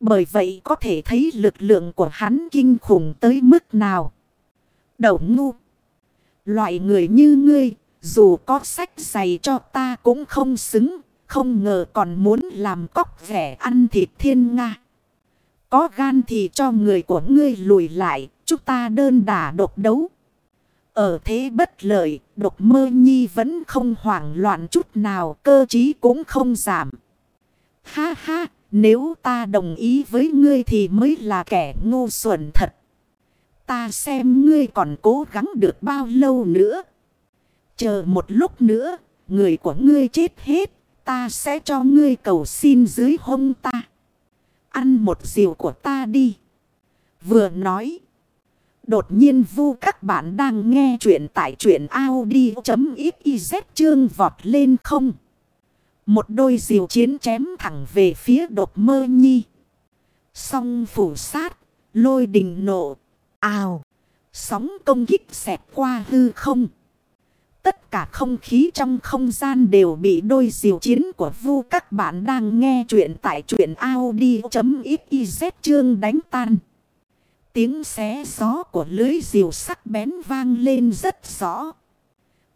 Bởi vậy có thể thấy lực lượng của hắn kinh khủng tới mức nào. đậu ngu. Loại người như ngươi, dù có sách giày cho ta cũng không xứng. Không ngờ còn muốn làm cóc vẻ ăn thịt thiên nga. Có gan thì cho người của ngươi lùi lại, chúng ta đơn đả độc đấu. Ở thế bất lợi, độc mơ nhi vẫn không hoảng loạn chút nào, cơ trí cũng không giảm. Ha ha, nếu ta đồng ý với ngươi thì mới là kẻ ngu xuẩn thật. Ta xem ngươi còn cố gắng được bao lâu nữa. Chờ một lúc nữa, người của ngươi chết hết, ta sẽ cho ngươi cầu xin dưới hông ta. Ăn một diều của ta đi. Vừa nói. Đột nhiên vu các bạn đang nghe chuyện tại chuyện Audi.xyz chương vọt lên không. Một đôi diều chiến chém thẳng về phía đột mơ nhi. Song phủ sát, lôi đình nộ, ào. Sóng công kích xẹt qua hư không. Tất cả không khí trong không gian đều bị đôi diều chiến của vu các bạn đang nghe chuyện tại chuyện Audi.xyz chương đánh tan. Tiếng xé gió của lưới diều sắc bén vang lên rất rõ.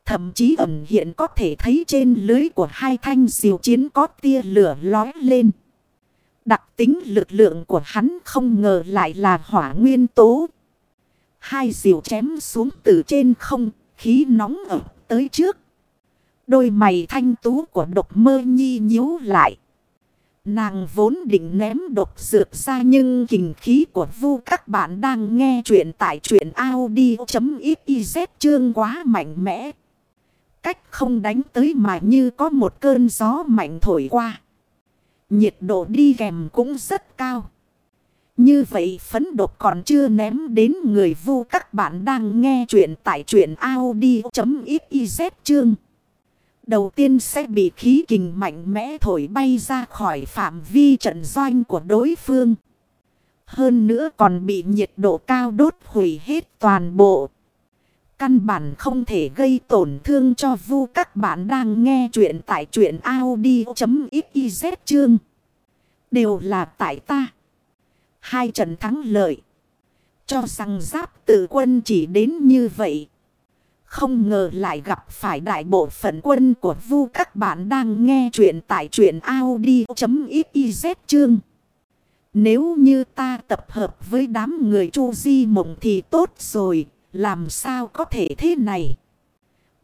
Thậm chí ẩn hiện có thể thấy trên lưới của hai thanh diều chiến có tia lửa lói lên. Đặc tính lực lượng của hắn không ngờ lại là hỏa nguyên tố. Hai diều chém xuống từ trên không, khí nóng ẩm tới trước. Đôi mày thanh tú của độc mơ nhi nhíu lại. Nàng vốn định ném độc dược ra nhưng kình khí của vu các bạn đang nghe chuyện tại chuyện Audi.xyz chương quá mạnh mẽ. Cách không đánh tới mà như có một cơn gió mạnh thổi qua. Nhiệt độ đi kèm cũng rất cao. Như vậy phấn độc còn chưa ném đến người vu các bạn đang nghe chuyện tại chuyện Audi.xyz chương. Đầu tiên sẽ bị khí kình mạnh mẽ thổi bay ra khỏi phạm vi trận doanh của đối phương. Hơn nữa còn bị nhiệt độ cao đốt hủy hết toàn bộ. Căn bản không thể gây tổn thương cho vu các bạn đang nghe chuyện tại chuyện Audi.xyz chương. Đều là tại ta. Hai trận thắng lợi. Cho rằng giáp tự quân chỉ đến như vậy. Không ngờ lại gặp phải đại bộ phận quân của vu các bạn đang nghe chuyện tại chuyện Audi.xyz chương. Nếu như ta tập hợp với đám người chu di mộng thì tốt rồi, làm sao có thể thế này?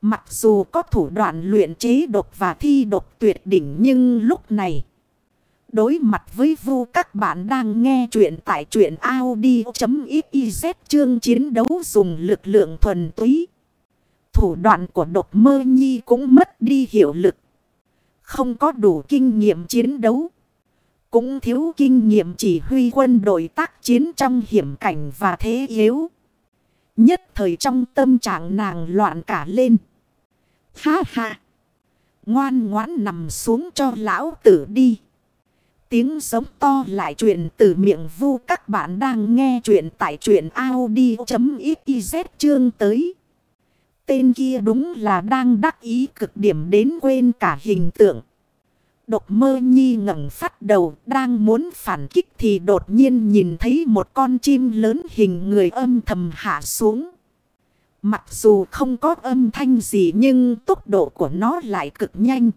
Mặc dù có thủ đoạn luyện chế độc và thi độc tuyệt đỉnh nhưng lúc này... Đối mặt với vu các bạn đang nghe chuyện tại chuyện Audi.xyz chương chiến đấu dùng lực lượng thuần túy. Thủ đoạn của độc mơ nhi cũng mất đi hiệu lực. Không có đủ kinh nghiệm chiến đấu. Cũng thiếu kinh nghiệm chỉ huy quân đội tác chiến trong hiểm cảnh và thế yếu. Nhất thời trong tâm trạng nàng loạn cả lên. Ha ha! Ngoan ngoãn nằm xuống cho lão tử đi. Tiếng giống to lại truyền từ miệng vu các bạn đang nghe chuyện tại chuyện Audi.xyz chương tới. Tên kia đúng là đang đắc ý cực điểm đến quên cả hình tượng. Độc mơ nhi ngẩng phát đầu, đang muốn phản kích thì đột nhiên nhìn thấy một con chim lớn hình người âm thầm hạ xuống. Mặc dù không có âm thanh gì nhưng tốc độ của nó lại cực nhanh.